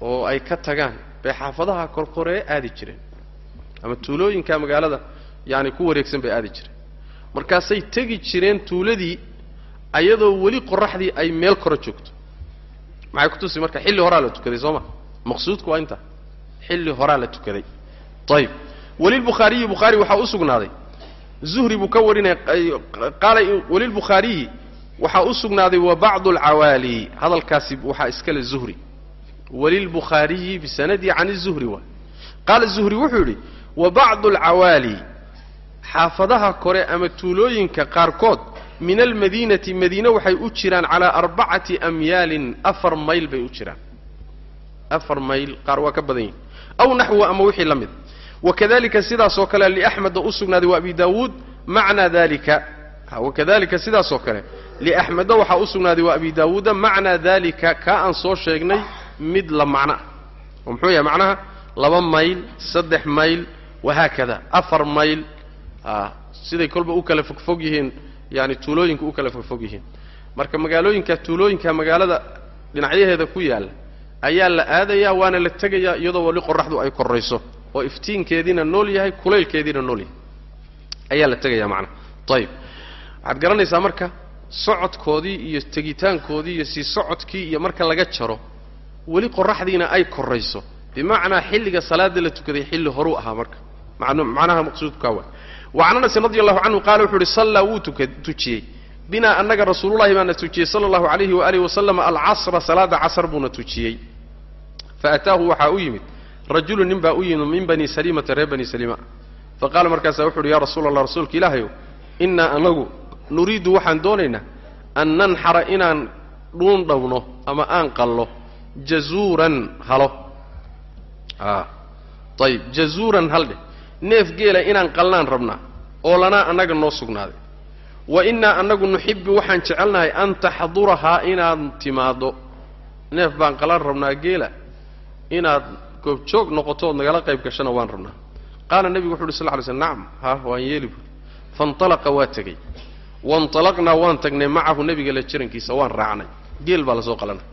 oo ay ka tagaan bay xaafadaha korkoree aadi jireen. Ama tuulooyinka magaalada yaani ku wareegsan bay aadi jireen markaasay tegi jireen tuuladii ayadoo weli qoraxdii ay meel kora joogto. Maxay kutusi marka xilli horaa la tukaday soo ma? Maqsuudku waa intaa xilli horaa la tukaday. Ayib walilbukhaariyi bukhaari waxaa u sugnaaday. Zuhri buu ka warinaya qaala walilbukhaariyi waxaa u sugnaaday wa bacdu alcawaali hadalkaasi waxaa iskale zuhri. Walilbukhaariyi bisanadii can izuhri waay qaala zuhri wuxuu yidhi wa bacdu alcawaali xaafadaha kore ama tuulooyinka qaarkood min almadiinati madiine waxay u jiraan calaa arbacati amyaalin afar mayl bay u jiraan. Afar mayl qaar waa ka badan yihiin aw naxwa ama wixii la mid. Wakadalika sidaasoo kale liaxmeda u sugnaaday wa abi daawuud macnaa dalika wakadalika sidaasoo kale liaxmeda waxaa u sugnaaday wa abi daawuuda macnaa dalika kaa aan soo sheegnay mid la macno. Ah oo muxuu yahay macnaha? Laba mayl saddex mayl wahaakada afar mayl siday kolba u kala fogfog yihiin yani tuulooyinka u kala fogfog yihiin. Marka magaalooyinka tuulooyinka magaalada dhinacyaheeda ku yaalla ayaa la aadayaa waana la tegayaa iyadoo wali qoraxdu ay korayso oo iftiinkeediina nool yahay kulaylkeediina nool yahay. Ayaa la tegayaa macnaha ayib waxaad garanaysaa marka socodkoodii iyo tegitaankoodii iyo sii socodkii iyo marka laga jaro weli qoraxdiina ay korayso bimacnaa xilliga salaada la tukaday xilli horuu ahaa marka. Macnaha maqsuudkaa waa wacan anasin radi allahu canhu qaala wuxuu uhi sallaa wuu tujiyey. Binaa annaga rasuululahi baana tujiyey sala allahu alayhi waalihi wasalam alcasra salaada casr buuna tujiyey. Faataahu waxaa u yimid rajulu nin baa u yimid min bani salimata reer bani salima faqaala markaasaa wuxu uhi ya rasuula allah rasuulka ilaahayow innaa anagu nuriidu waxaan doonaynaa an nanxara inaan dhuun dhawno ama aan qallo jazuuran halo. Ayib jazuuran haldheh neef geela inaan qalnaan rabnaa oo lanaa annaga noo sugnaaday. Wa innaa annagu nuxibbu waxaan jecelnahay an taxdurahaa inaad timaaddo. Neef baan qalan rabnaa geela inaad goobjoog noqoto ood nagala qayb gashana waan rabnaa. Qaala nebigu wuxu uhi sal ly sl nacam ha waan yeeli buuri faintalaqa waa tegey. Waintalaqnaa waan tagnay macahu nebiga la jirankiisa waan raacnay. Geel baa la soo qalanay.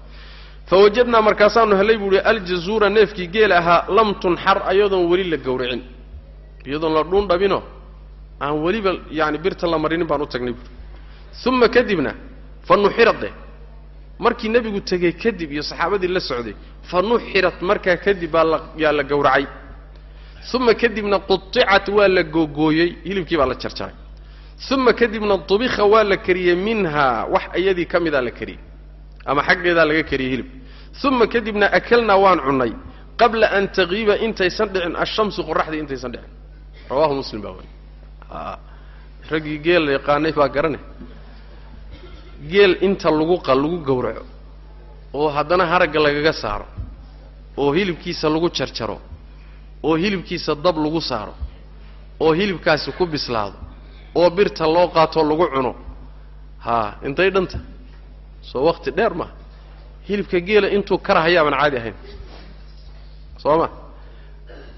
Fawajadnaa markaasaanu hellay buuhi aljazuura neefkii geel ahaa lam tunxar ayadoon weli la gowracin iyadoon la dhuun dhabino aan weliba yani birta la marinin baan u tagnay buuri uma kadibna fa nuxirat deh markii nebigu tegey kadib iyo saxaabadii la socday fa nuxirat markaa kadib baa la yaa la gowracay. Uma kadibna quicat waa la googooyey hilibkii baa la jarjaray uma kadibna dubika waa la kariyey minhaa wax iyadii ka midaa la kariyey ama xaggeedaa laga kariyey hilib. Uma kadibna akalnaa waan cunnay qabla an tagiiba intaysan dhicin ashamsu qoraxdii intaysan dhicin rawahu muslim baa wari raggii geel la yaqaanay baa garanay geel inta lagu qal lagu gowraco oo haddana haragga lagaga saaro oo hilibkiisa lagu jarjaro oo hilibkiisa dab lagu saaro oo hilibkaasi ku bislaado oo birta loo qaatoo lagu cuno. Haa intay dhanta? Soo wakti dheer maaha hilibka geela intuu karahayaaban caadi ahayn. Soo ma?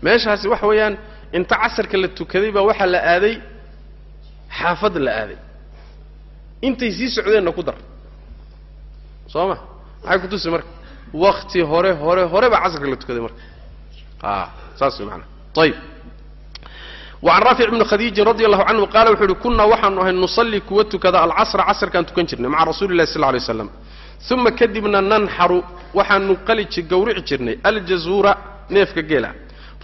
Meeshaasi waxa weeyaan inta casarka la tukaday baa waxaa la aaday xaafadda la aaday. Intay sii socdeenna ku dar. Soo ma? Maxay kutusi marka? Wakti hore hore hore baa casarka la tukaday marka. A saas way maanaa ayib wacan raafic bni khadiijin radi allahu canhu qaala wuxuu uhi kunnaa waxaanu ahay nusalli kuwa tukada alcasra casrkaan tukan jirnay maca rasuuli illahi sal alay slam uma kadibna nanxaru waxaanu qaliji gawrici jirnay. Aljazuura neefka geela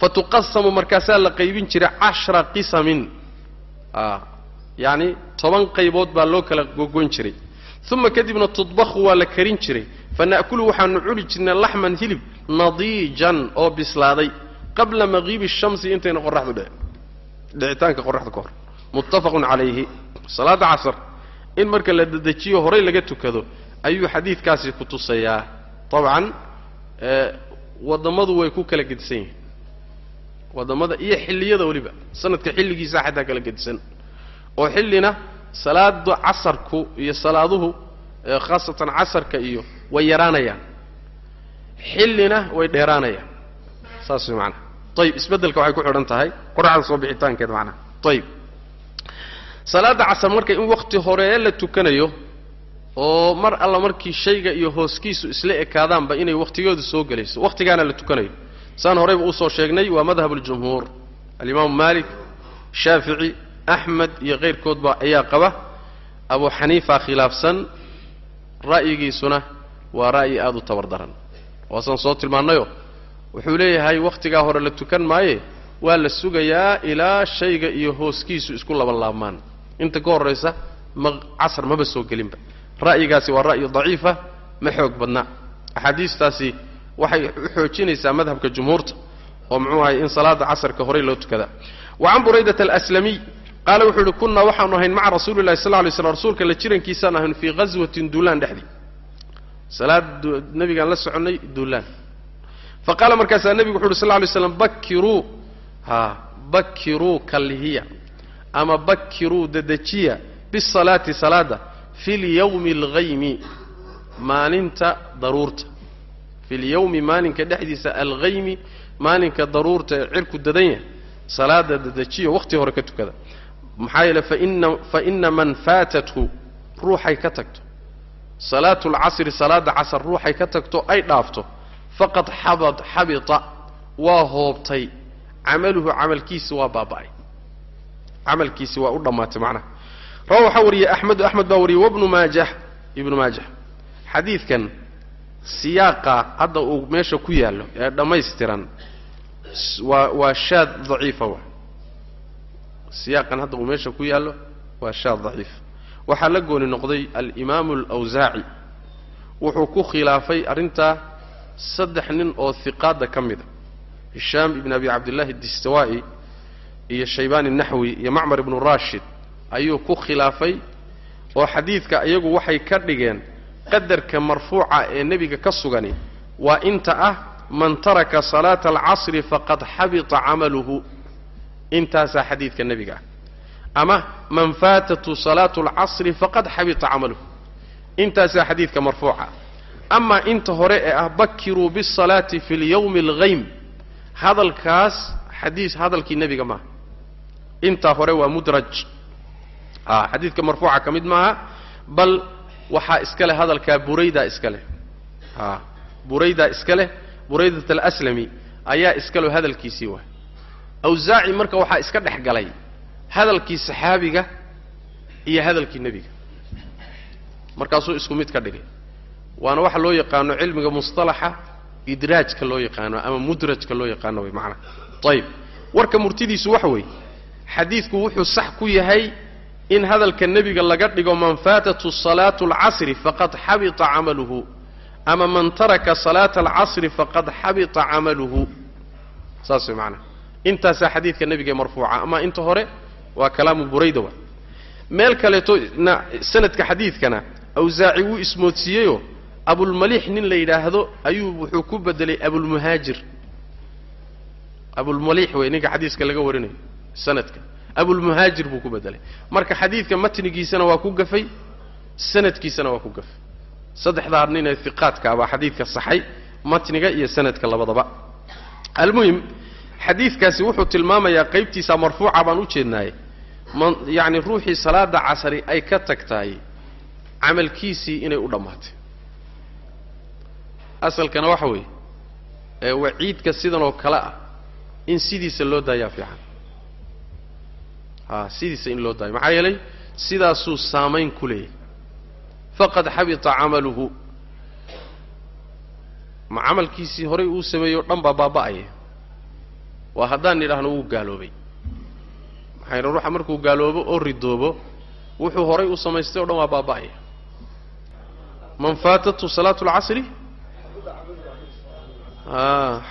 fa tuqasamu markaasaa la qaybin jiray cashra qisamin. Yacni toban qaybood baa loo kala gogoyn jiray. Uma kadibna tudbakhu waa la karin jiray. Fa na'kulu waxaanu cuni jirnay laxman hilib nadiijan oo bislaaday qabla maqiibi shamsi intayna qoraxdu dhicin. Dhicitaanka qoraxda ka hor. Muttafaqun calayhi. Salaadda casar in marka la dedejiyo horay laga tukado ayuu xadiidkaasi ku tusayaa. Dabcan wadammadu way ku kala gedisan yihiin wadammada iyo xilliyada weliba. Sanadka xilligiisa xataa kala gedisan. Oo xillina salaada casarku iyo salaaduhu khaasatan casarka iyo way yaraanayaan. Xillina way dheeraanayaan. Saas way macanaha ayib isbeddelka waxay ku xidhan tahay. Qoraxda soo bixitaankeed macnaha. Ayib salaadda casar marka in wakti horee la tukanayo oo mar alla markii shayga iyo hooskiisu isla ekaadaanba inay wakhtigoodu soo gelayso wakhtigaana la tukanayo saan horeyba u soo sheegnay waa madhab اljumhuur alimaamu malik shaafici axmed iyo kayrkoodba ayaa qaba. Abu xaniifa khilaafsan ra'yigiisuna waa ra'yi aada u tabar daran waasaan soo tilmaannayo wuxuu leeyahay wakhtigaa hore la tukan maaye waa la sugayaa ilaa shayga iyo hooskiisu isku labanlaabmaan inta ka horraysa ma casar maba soo gelinba. Ra'yigaasi waa ra'yi daciifa ma xoog badna axaadiistaasi waxay xoojinaysaa madhabka jumhuurta oo muxuu ahay in salaada casarka horey loo tukada. Wa can buraydata alaslamiy qaala wuxuu ihi kunnaa waxaanu ahayn maca rasuuli llahi sal lay slam rasuulka la jirankiisaan ahayn fii ghaswatin duulaan dhexdii salaad nabigaan la soconnay duulaan. Fa qaala markaasaa nebigu wuxu uhi sal lay slam bakiruu ha bakiruu kalhiya ama bakiruu dedejiya bisalaati salaada fi lyawmi alghaymi maalinta daruurta fi lyawmi maalinka dhexdiisa alghaymi maalinka daruurta ee cirku dadan yahay salaada dedejiyo wakhti hore ka tukada. Maxaa yeele faina man faatathu ruuxay ka tagto. Salaatu lcasri salaada casar ruuxay ka tagto ay dhaafto. Faqad xabad xabita waa hoobtay. Camaluhu camalkiisi waa baaba'ay. Camalkiisi waa u dhammaatay macnaha. Rawa waxaa wariyey axmedu axmed baa wariyey wabnu maajah ibnu maajah. Xadiidkan siyaaqa hadda uu meesha ku yaallo ee dhammaystiran waa waa shaad daciifa wa. Siyaaqan hadda uu meesha ku yaallo waa shaad daciif. Waxaa la gooni noqday alimaamu alawsaaci wuxuu ku khilaafay arrintaa saddex nin oo hiqaadda ka mida hishaam ibn abi cabdillahi distawaa'i iyo shaybaan naxwi iyo macmar ibnu rashid ayuu ku khilaafay oo xadiidka iyagu waxay ka dhigeen qadarka marfuuca ee nebiga ka sugani waa inta ah man taraka salaata alcasri faqad xabita camaluhu. Intaasaa xadiidka nebiga ah. Ama man faatatu salaatu alcasri faqad xabita camaluhu. Intaasaa xadiidka marfuuca amaa inta hore ee ah bakiruu bisalaati fi lyawmi alghaym. Hadalkaas xadiis hadalkii nebiga maaha intaa hore waa mudraj. Xadiidka marfuuca ka mid maaha bal waxaa iska leh hadalkaa buraydaa iska leh. A buraydaa iska leh buraydat alaslami ayaa iska leh hadalkiisii waay. Awsaaci marka waxaa iska dhex galay hadalkii saxaabiga iyo hadalkii nebiga. Markaasuu isku mid ka dhigay. Waana waxa loo yaqaano cilmiga musطalaxa idraajka loo yaqaano ama mudrajka loo yaqaano way macnaha ayib warka murtidiisu waxa weeye xadiidku wuxuu sax ku yahay in hadalka nebiga laga dhigo man faatatu salaatu alcasri faqad xabita camaluhu. Ama man taraka salaata alcasri faqad xabita camaluhu. Saas way macnaha intaasaa xadiidka nebiga ee marfuuca ama inta hore waa kalaamu burayda wa. Meel kaleeto na sanadka xadiidkana awsaaci wuu ismoodsiiyeyoo abulmaliix nin la yidhaahdo ayuu wuxuu ku bedelay abulmuhaajir. Abulmaliix wey ninka xadiiska laga warinayo sanadka abulmuhaajir buu ku bedelay. Marka xadiidka matnigiisana waa ku gafay sanadkiisana waa ku gafay. Saddexdaa nin ee hiqaadka abaa xadiidka saxay matniga iyo sanadka labadaba. Almuhim xadiidkaasi wuxuu tilmaamayaa qaybtiisa marfuuca baan u jeednaaye yacni ruuxii salaada casari ay ka tagtahay camalkiisii inay u dhammaatay. Asalkana waxa weeye ee waciidka sidan oo kale ah in sidiisa loo daayaa fiican sidiisa in loo daayo maxaa yeelay sidaasuu saamayn ku leeyahy faqad xabita camaluhu. Ma camalkiisii horay uu sameeyey o dhan baa baaba'aya waa haddaan nidhaahno wuu gaaloobay. Maxayna ruuxa markuu gaaloobo oo ridoobo wuxuu horay u samaystay o dhan waa baaba'aya man faatatu salaatu lcasri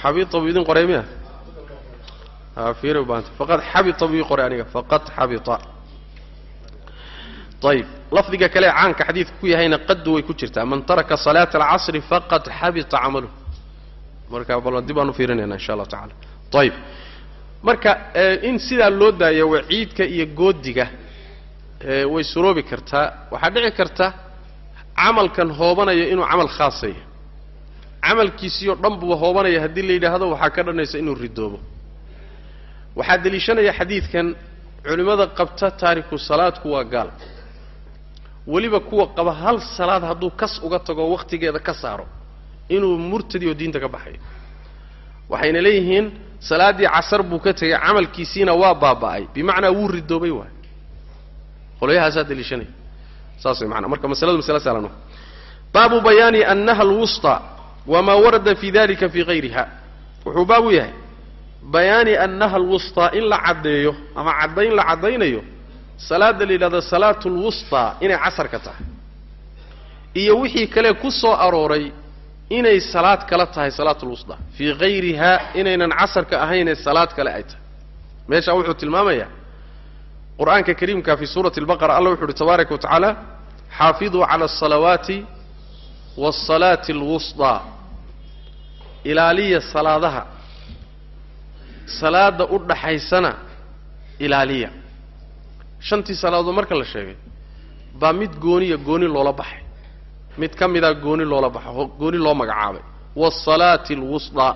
xabita buu idin qoray miya fiira u baahanta faqad xabita buu ii qoray aniga. Faqad xabita. Ayib lafdiga kale caanka xadiidka ku yahayna qaddu way ku jirtaa. Man taraka salaata alcasri faqad xabita camaluh marka bal dib aan u fiirinayna insha allahu tacala ayib marka in sidaa loo daayo waciidka iyo goodiga way suroobi kartaa. Waxaa dhici karta camalkan hoobanaya inuu camal khaasaya. Camalkiisiioo dhan buuba hoobanaya haddii la yidhaahdo waxaa ka dhanaysa inuu ridoobo waxaa deliishanaya xadiidkan culimmada qabta taariku salaadku waa gaal. Weliba kuwa qaba hal salaad hadduu kas uga tago wakhtigeeda ka saaro inuu murtadi oo diinta ka baxayo. Waxayna leeyihiin salaaddii casar buu ka tegay camalkiisiina waa baaba'ay. Bimacnaa wuu ridoobay waay. Qolyahaasaa deliishanaya saas way maanaa marka masaladu masale saalan baabu bayaani annaha alwusطى wamaa warada fi dalika fi gayriha wuxuu baab u yahay bayaani annaha alwustaa in la caddeeyo ama caddayn la caddaynayo salaadda la yidhahdo salaatu lwustaa inay casarka tahay. Iyo wixii kale ku soo arooray inay salaad kala tahay salaatulwustaa fii hayriha inaynan casarka ahaynee salaad kale ay tahay. Meeshaa wuxuu tilmaamayaa qur'aanka kariimka fii suurati albaqara alla wuxu uhi tabaaraka wa xaafiduu cala alsalawaati waasalaati alwustaa ilaaliya salaadaha salaada u dhaxaysana ilaaliya. Shantii salaadood marka la sheegay baa mid gooniya gooni loola baxay. Mid ka midaa gooni loola baxay gooni loo magacaabay wasalaati alwusdaa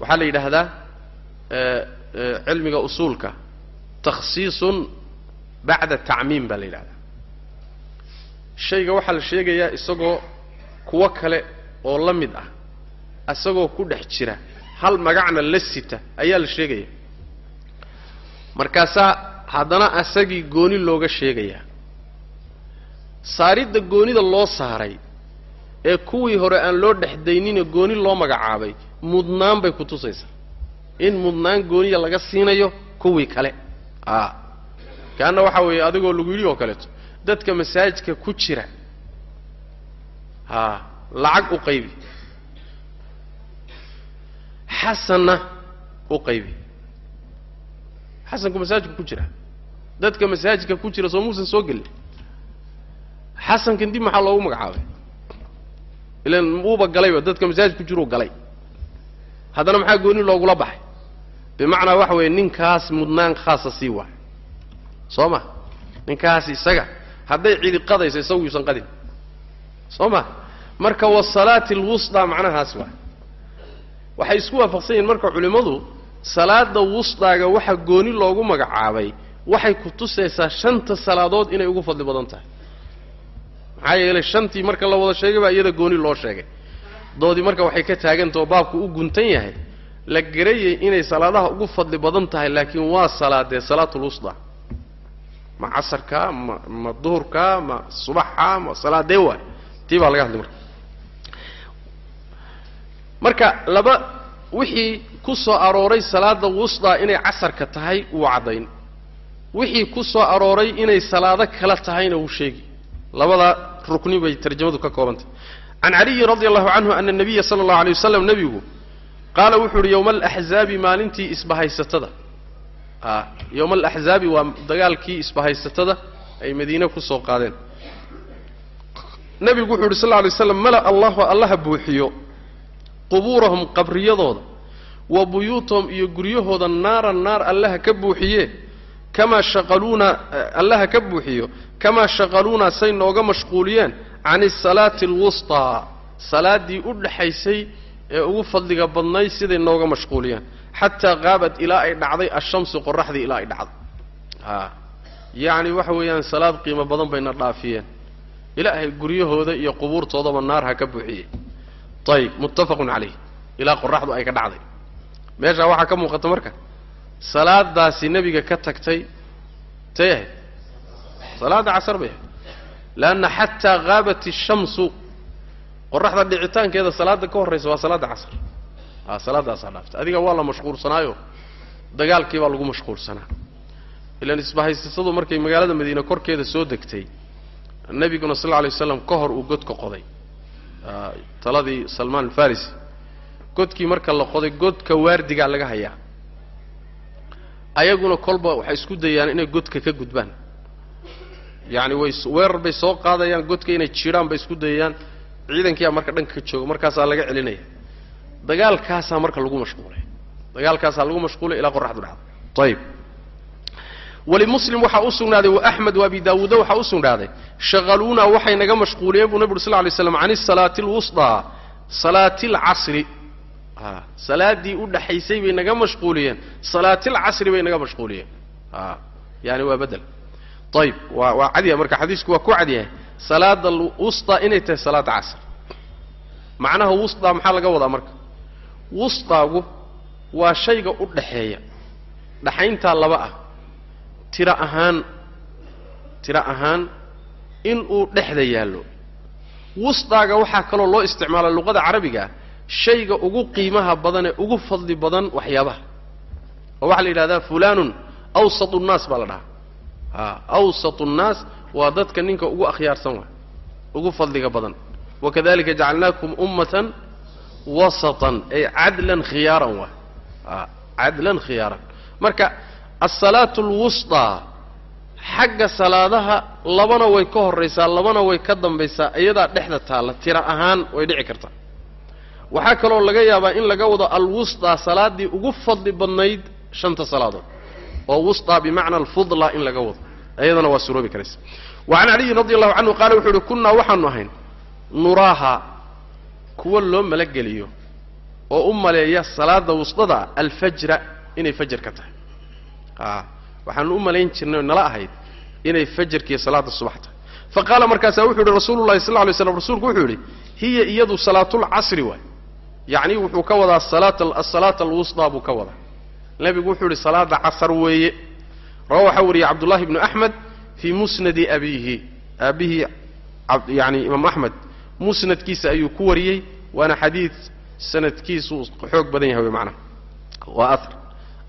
waxaa la yidhaahdaa cilmiga usuulka takhsiisun bacda tacmiim baa la yidhahdaa shayga waxaa la sheegayaa isagoo kuwo kale oo la mid ah isagoo ku dhex jira hal magacna la sita ayaa la sheegaya. Markaasaa haddana asagii gooni looga sheegayaa saaridda goonida loo saaray ee kuwii hore aan loo dhexdaynine gooni loo magacaabay mudnaan bay ku tusaysaa. In mudnaan gooniya laga siinayo kuwii kale. A kaanna waxaa weeye adigoo lagu yidhi oo kaleeto dadka masaajidka ku jira. A lacag u qaybi xasanna u qaybi. Xasanku masaajidka ku jira. Dadka masaajidka ku jira soo muusan soo gelin. Xasankan dib maxaa loogu magacaabay? Ilan uuba galayba dadka masaajid ku jiruu galay. Haddana maxaa gooni loogula baxay? Bimacnaa waxa weeye ninkaas mudnaan khaasa sii waay. Soo ma? Ninkaas isaga hadday cidi qadayso isagu yuusan qadin. Soo ma? Marka wasalaati alwusطaa macnahaas waay waxay isku waafaqsan yihiin marka culimmadu salaada wusdaaga waxa gooni loogu magacaabay waxay ku tusaysaa shanta salaadood inay ugu fadli badan tahay. Maxaa yeelay shantii marka la wada sheegay baa iyada gooni loo sheegay. Doodii marka waxay ka taagantao baabku u guntan yahay la garayay inay salaadaha ugu fadli badan tahay laakiin waa salaadee salaatulwusda ma casarka ma ma duhurka ma subaxa ma salaadee waay? Tii baa laga hadlay marka marka laba wixii ku soo arooray salaada wusdaa inay casarka tahay wuu caddayn. Wixii ku soo arooray inay salaado kala tahayna wuu sheegi. Labadaa rukni bay tarjamadu ka koobantay. Can caliyin radi allahu canhu ana nabiya sala allahu alay wasalam nebigu qaala wuxuu uhi yowma alaxzaabi maalintii isbahaysatada. A yowma alaxzaabi waa dagaalkii isbahaysatada ay madiine ku soo qaadeen. Nebigu wuxu uhi sal lla alay slam mala allahu allaha buuxiyo qubuurahum qabriyadooda wa buyuutahum iyo guryahooda naaran naar allaha ka buuxiye kamaa shaqaluuna allaha ka buuxiyo kamaa shaqaluuna say nooga mashquuliyeen can asalaati alwusطaa salaaddii u dhaxaysay ee ugu fadliga badnayd siday nooga mashquuliyeen xataa qaabad ilaa ay dhacday ashamsu qoraxdii ilaa ay dhacday. A yacni waxa weeyaan salaad qiimo badan bayna dhaafiyeen. Ilaahay guryahooda iyo qubuurtoodaba naar ha ka buuxiyey ayib muttafaqun calayh ilaa qoraxdu ay ka dhacday. Meeshaa waxaa ka muuqata marka salaadaasi nebiga ka tagtay tay ahayd salaadda casar bay ahayd. Leanna xataa qaabat ishamsu qoraxda dhicitaankeeda salaadda ka horraysa waa salaadda casar. A salaadaasaa dhaaftay adiga waa la mashquulsanaayo. Dagaalkii baa lagu mashquulsanaa. Ilaan isbahaysasadu markay magaalada madiine korkeeda soo degtay nebiguna sal lla alay waslam ka hor uu godka qoday taladii salmaan alfarisi godkii marka la qoday godka waardigaa laga hayaa. Ayaguna kolba waxay isku dayaan inay godka ka gudbaan. Yacni way weerar bay soo qaadayaan godka inay jidhaan bay isku dayayaan ciidankiiaa marka dhanka ka jooga markaasaa laga celinaya. Dagaalkaasaa marka lagu mashquulay. Dagaalkaasaa lagu mashquulay ilaa qoraxdu dhacdo. Ayib walimuslim waxaa u sugnaaday wa axmed wa abi daawuuda waxaa u sugnaaday. Shaqaluuna waxay naga mashquuliyeen buu nabi ur sal lay slam can isalaati alwusdaa salaati alcasri salaaddii u dhaxaysay bay naga mashquuliyeen salaatilcasri bay naga mashquuliyeen. Yani waa bedel. Ayib waa waa cadiya marka xadiisku waa ku cadyahay salaada alwustaa inay tahay salaada casr macnaha wustaa maxaa laga wadaa marka? Wustaagu waa shayga u dhaxeeya. Dhaxayntaa laba ah tiro ahaan tiro ahaan inuu dhexda yaallo. Wusطaaga waxaa kaloo loo isticmaala luqada carabiga shayga ugu qiimaha badan ee ugu fadli badan waxyaabaha. Oo waxaa la yidhahdaa fulanun awsat nnaas baa la dhahaa. A awsat nnaas waa dadka ninka ugu akhyaarsan waay ugu fadliga badan. Wakadalika jacalnaakum ummatan wasatan ay cadlan khiyaaran waay a cadlan khiyaaran. Marka asalaatu alwusطaa xagga salaadaha labana way ka horraysaa labana way ka dambaysaa iyadaa dhexda taalla tira ahaan way dhici kartaa waxaa kaloo laga yaabaa in laga wado alwusطaa salaaddii ugu fadli badnayd shanta salaadood oo wusطaa bimacna alfudla in laga wado iyadana waa suroobi karaysa wa can caliyin radi allahu canhu qaala wuxuu uhi kunnaa waxaanu ahayn nuraaha kuwa loo malageliyo oo u maleeya salaada wusطada alfajra inay fajar ka tahay a waxaanu u malayn jirnay nala ahayd inay fajarkiiyo salaada subax tahay fa qaala markaasaa wuxuu yihi rasuulu llahi sal lay slam rasuulku wuxuu yidhi hiya iyadu salaatulcasri waay. Yacni wuxuu ka wadaa salaata asalaata alwusطaa buu ka wadaa. Nebigu wuxuu yidhi salaada casar weeye. Rawa waxaa wariyey cabdullahi bnu axmed fii musnadi abiihi. Aabihii yani imaam axmed musnadkiisa ayuu ku wariyey waana xadiid sanadkiisu xoog badan yahay wey macnaha. Waa ar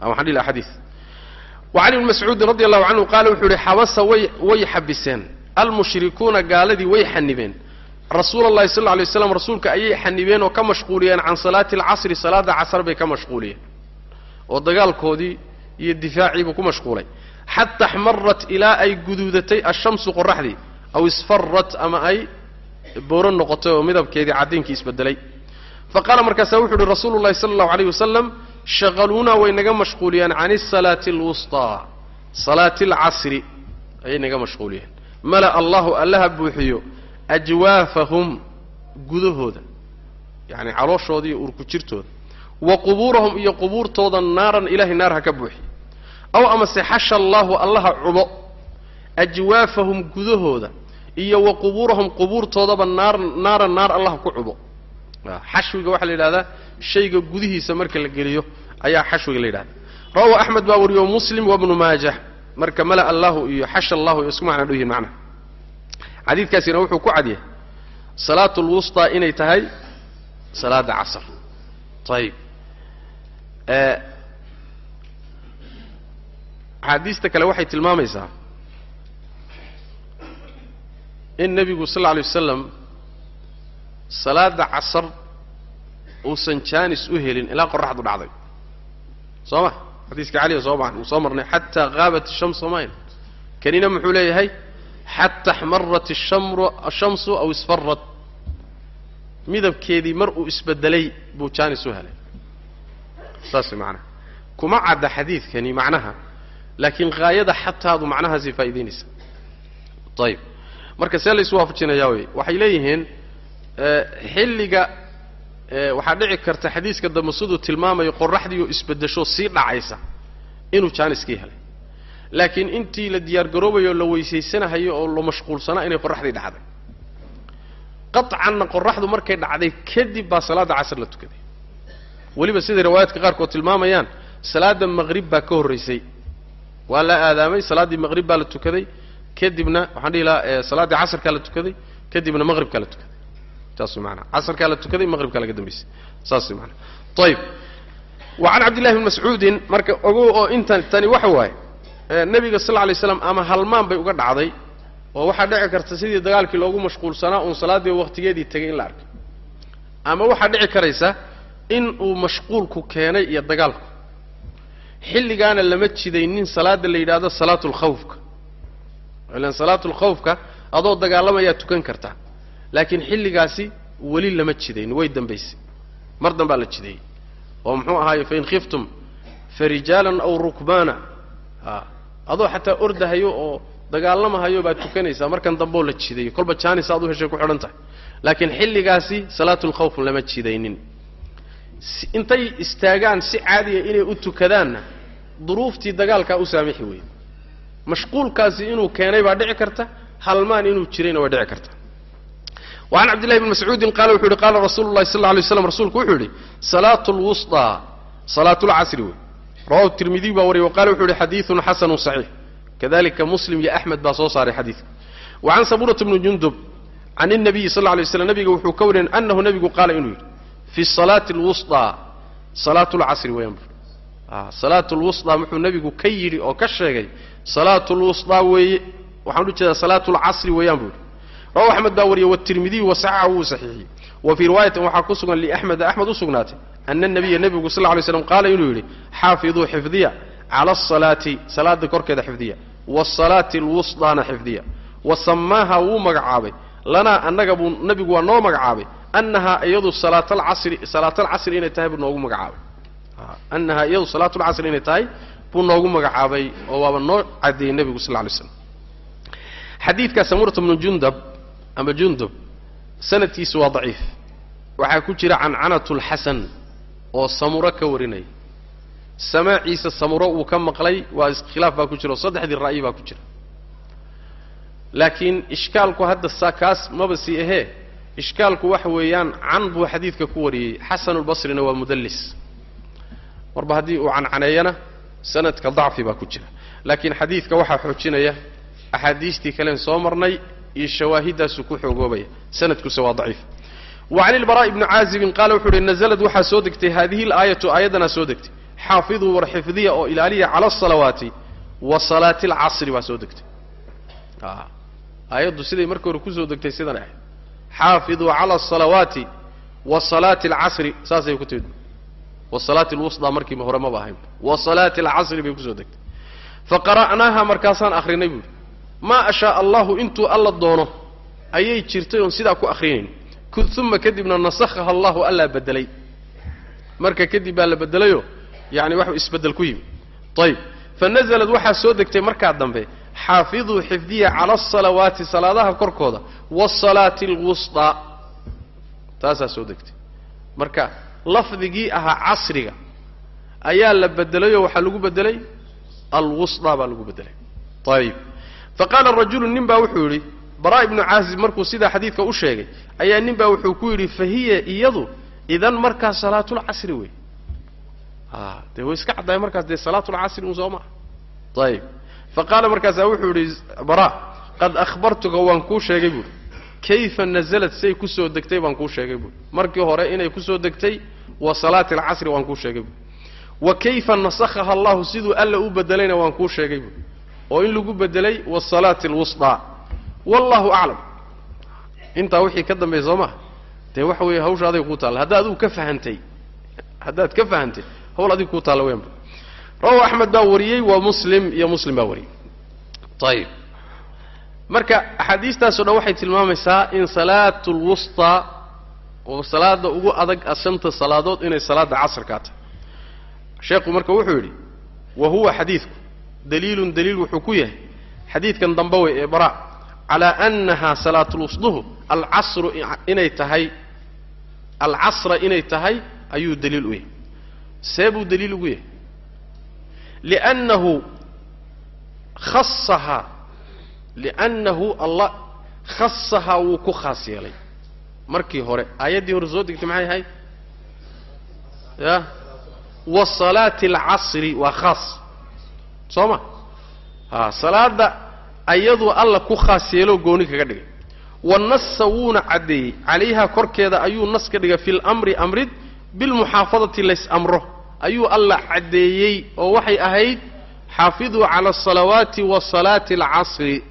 waxaan dhihi laha xadiid wa can ibni mascuudin radi allahu canhu qaala wuxuu yihi xabasa way way xabiseen. Almushrikuuna gaaladii way xanibeen rasuula allahi sal lla lay rasuulka ayay xanibeen oo ka mashquuliyeen can salaati alcasri salaada casar bay ka mashquuliyeen. Oo dagaalkoodii iyo difaaciibuu ku mashquulay. Xata axmarat ilaa ay guduudatay ashamsu qoraxdii aw isfarat ama ay booro noqotay oo midabkeedii caddiinkii isbedelay fa qaala markaasaa wuxu uhi rasuulu llahi sala allahu alayh wasalam shaqaluunaa way naga mashquuliyeen can isalaati alwusطaa salaati alcasri ayay naga mashquuliyeen mala'a allahu allaha buuxiyo ajwaafahum gudahooda yacni calooshoodii iyo urku jirtooda. Wa qubuurahum iyo qubuurtooda naaran ilahay naar ha ka buuxiyo aw amase xasha allaahu allaha cubo ajwaafahum gudahooda iyo wa qubuurahum qubuurtoodaba naar naaran naar allah ku cubo xashwiga waxaa la yidhahdaa shayga gudihiisa marka la geliyo ayaa xashwiga la yidhahda rawahu axmed baa wariyo muslim wabnu maajah. Marka mala allahu iyo xasha allahu iyo isku macna dhow yihiin macnaha xadiidkaasina wuxuu ku cadyahay salaatu lwusطaa inay tahay salaada casr. Ayib axaadiista kale waxay tilmaamaysaa in nebigu sal alay wasalam salaada casar uusan jaanis u helin ilaa qoraxdu dhacday. Soo ma xadiiska caliga soo ma soo marnay. Xataa qaabat ishams somayn kanina muxuu leeyahay? Xata axmarat ashamsu aw isfarat midabkeedii mar uu isbedelay buu jaanis u helay. Saas macnaha. Kuma cadda xadiidkani macnaha laakiin haayada xataadu macnahaasay faa'idaynaysa ayib marka see laysu waafajinayaa wey waxay leeyihiin xilliga waxaa dhici karta xadiiska dambe siduu tilmaamayo qoraxdiioo isbedesho sii dhacaysa inuu jaaniskii helay. Laakiin intii la diyaargaroobayo o la weysaysanahayo oo la mashquulsanaa inay qoraxdii dhacday. Qaطcanna qoraxdu markay dhacday kadib baa salaadda casr la tukaday. Weliba siday riwaayaadka qaarkood tilmaamayaan salaadda maqrib baa ka horraysay waa la aadaamay salaaddii maqrib baa la tukaday kadibna waxaan dhihi lahaa salaaddii casrkaa la tukaday kadibna maqribkaa la tukaday saas maanaa casarkaa la tukaday maqribkaa laga dambaysay saas maanaa ayib wa can cabdillahi bni mascuudin marka ogow oo intan tani waxa waaye nebiga sal lla lay slam ama halmaan bay uga dhacday oo waxaa dhici karta sidii dagaalkii loogu mashquulsanaa uun salaaddii waqtigeedii tegay in la arkay ama waxaa dhici karaysa in uu mashquulku keenay iyo dagaalku. Xilligaana lama jidaynin salaada la yidhaahdo salaatu lkhawfka ilan salaatu lkhawfka adoo dagaalamayaa tukan kartaa laakiin xilligaasi weli lama jidayn way dambaysay. Mar dambaa la jideeyey oo muxuu ahaaye fain khiftum farijaalan aw rukbaana. A adoo xataa ordahayo oo dagaalamahayo baad tukanaysaa markan damboo la jidayo. Kolba jaanis u heshay ku xidhan tahay. Laakiin xilligaasi salaatu lkhawf lama jidaynin. Intay istaagaan si caadiya inay u tukadaanna duruuftii dagaalkaa u saamixi weyey mashquulkaasi inuu keenay baa dhici karta halmaan inuu jirayna waa dhici karta وعن عبد الله بن مسعود قال وxuu hi قال رsuل الlahi صلى اه عليه وسلم رsulku wuxuu yihi صلاة الوسطى صلاة الcصر wey rawahu التirmidiي baa wariyay وqala wuxuu yihi xadيiث xasن صحيح kadalika msلم iyo أحmed baa soo saaray xadiiثka وعan سبورة بن جندب عن النبي صلى اه عليه وسلم nabiga wuxuu ka wariyay أنhu nebigu qaala inuu yidhi في الصلاة الوسطى صلاة الcصر weyan صلاة الوسطى muxuu nebigu ka yidhi oo ka sheegay صلاة الوسطى weeye waxaan u jeedaa صلاة الcصر weeyaan bu yidhi rawahu axmed baa wariyey watirmidiyu wasaxaxa wuu saxiixiyey wa fii riwaayatin waxaa ku sugan liaxmeda axmed u sugnaatay ana nabiya nebigu sal lay slam qaala inuu yidhi xaafiduu xifdiya cala asalaati salaada korkeeda xifdiya waasalaati alwusdaana xifdiya. Wa samaaha wuu magacaabay lanaa annaga buu nebigu waa noo magacaabay annahaa iyadu salaatalcasri salaatalcasri inay tahay buu noogu magacaabay. Annahaa iyadu salaatlcasri inay tahay buu noogu magacaabay oo waaba noo cadeeyey nebigu sal lay slam xadiidka samurata bnu jundab ama jundub sanadkiisu waa daciif. Waxaa ku jira cancanatu lxasan oo samuro ka warinaya samaaciisa samuro uu ka maqlay waa iskhilaaf baa ku jira oo saddexdii ra'yi baa ku jira. Laakiin ishkaalku hadda saa kaas maba sii ahee. Ishkaalku waxa weeyaan can buu xadiidka ku wariyey. Xasanulbasrina waa mudallis. Marba haddii uu cancaneeyana sanadka dacfi baa ku jira. Laakiin xadiidka waxaa xoojinaya axaadiistii kalen soo marnay iyo shawaahiddaasuu ku xoogoobaya. Sanadkuse waa daciif. Wa can ilbaraa'i bni caazibin qaala wuxuu uhi nazalad waxaa soo degtay haadihi alaayatu aayaddanaa soo degtay. Xaafiduu war xifdiya oo ilaaliya cala asalawaati wa salaati alcasri baa soo degtay. Aayaddu siday markii hore ku soo degtay sidan ahayd. Xaafiduu cala asalawaati wa salaati alcasri saasay ku timid. Wa salaati alwusdaa markiiba hore ahayn wa salaati alcasri bay ku soo degtay. Fa qara'naaha markaasaan akhrinay buuhi maa ashaaa allahu intuu alla doono ayay jirtay oon sidaa ku akrinayn uma kadibna nasakhaha allahu allaa bedelay marka kadib baa la bedelayoo yani wax isbeddel ku yimi ayib fa nazalad waxaa soo degtay markaa dambe xaafiduu xifdiya cala asalawaati salaadaha korkooda waasalaati alwusطaa taasaa soo degtay. Marka lafdigii ahaa casriga ayaa la bedelayoo waxaa lagu bedelay? Alwusطaa baa lagu bedelay. Ayib faqaala rajulu nin baa wuxuu yidhi bara ibnu caazib markuu sidaa xadiidka u sheegay ayaa nin baa wuxuu ku yidhi fa hiya iyadu idan markaas salaatulcasri wey a dee way iska caddahay markaas dee salaatulcasri un soo maa ayib fa qaala markaasaa wuxuu yidhi bara qad akhbartuka waan kuu sheegay buuri kayfa nazalad say ku soo degtay baan kuu sheegay buuri markii hore inay ku soo degtay wa salaati alcasri waan kuu sheegay buuri wa kayfa nasakhaha allahu siduu alla u bedelayna waan kuu sheegay buuri oo in lagu bedelay wasalaati alwusطaa wallahu aclam intaa wixii ka dambeeya soo maha dee waxa weeye hawsha aday kuu taalla haddaad adigu ka fahantay haddaad ka fahantay hawl adiga kuu taalla weyanba rawahu axmed baa wariyey waa muslim iyo muslim baa wariyey. Ayib marka axaadiistaaso dhan waxay tilmaamaysaa in salaatu lwusطaa oo salaada ugu adag shanta salaadood inay salaada casrkaa tahay. Sheekhu marka wuxuu yidhi wa huwa xadiidku daliilun daliil wuxuu ku yahay xadiidkan dambe wey ee bara calaa annaha salaatulwusduhu alcasru inay tahay alcasra inay tahay ayuu daliil u yahay. See buu daliil ugu yahay? Liannahu khasahaa liannahu allah khasahaa wuu ku khaas yeelay. Markii hore aayaddii hore soo degtay maxay ahayd? Ya wa salaati alcasri waa khaas soo ma a salaada ayaduu alla ku khaas yeeloo gooni kaga dhigay. Wanasa wuuna caddeeyey. Calayha korkeeda ayuu nas ka dhigay fi lamri amrid bilmuxaafadati lays amro. Ayuu alla caddeeyey oo waxay ahayd xaafiduu cala asalawaati wa salaati alcasri.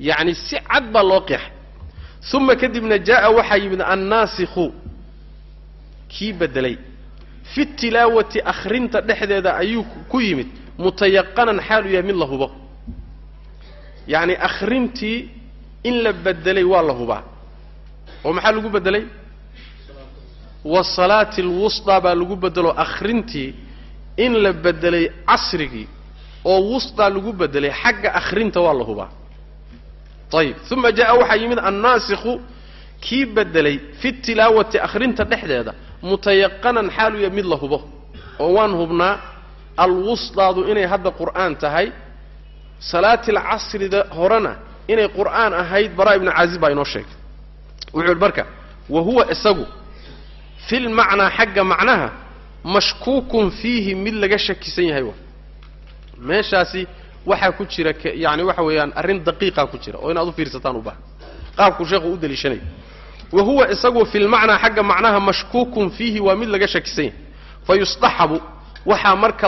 Yacni si cad baa loo qeexay. Uma kadibna jaa'a waxaa yimid annaasikhu kii beddelay. Fi tilaawati akhrinta dhexdeeda ayuu ku yimid mutayaqanan xaal uu yahay mid la hubo. Yacni akhrintii in la beddelay waa la hubaa. Oo maxaa lagu beddelay? Wasalaati alwusطaa baa lagu beddelo akhrintii in la beddelay casrigii oo wusطaa lagu beddelay xagga akhrinta waa la hubaa. Ayib uma jaa'a waxaa yimid annaasikhu kii beddelay fi tilaawati akhrinta dhexdeeda mutayaqanan xaalu yahay mid la hubo. Oo waan hubnaa alwusdaadu inay hadda qur'aan tahay salaatil casrida horena inay qur'aan ahayd baraa ibnu caazib baa inoo sheegay. Wuxuu yidhi marka wa huwa isagu filmacnaa xagga macnaha mashkuukun fiihi mid laga shakisan yahay wa meeshaasi waxaa ku jira yani waxa weeyaan arrin daqiiqaa ku jira oo inaad u fiirsataan u baahan. Qaabkuu sheekhu u daliishanaya wa huwa isagu filmacnaa xagga macnaha mashkuukun fiihi waa mid laga shakisan yahay. Fa yustaxabu waxaa marka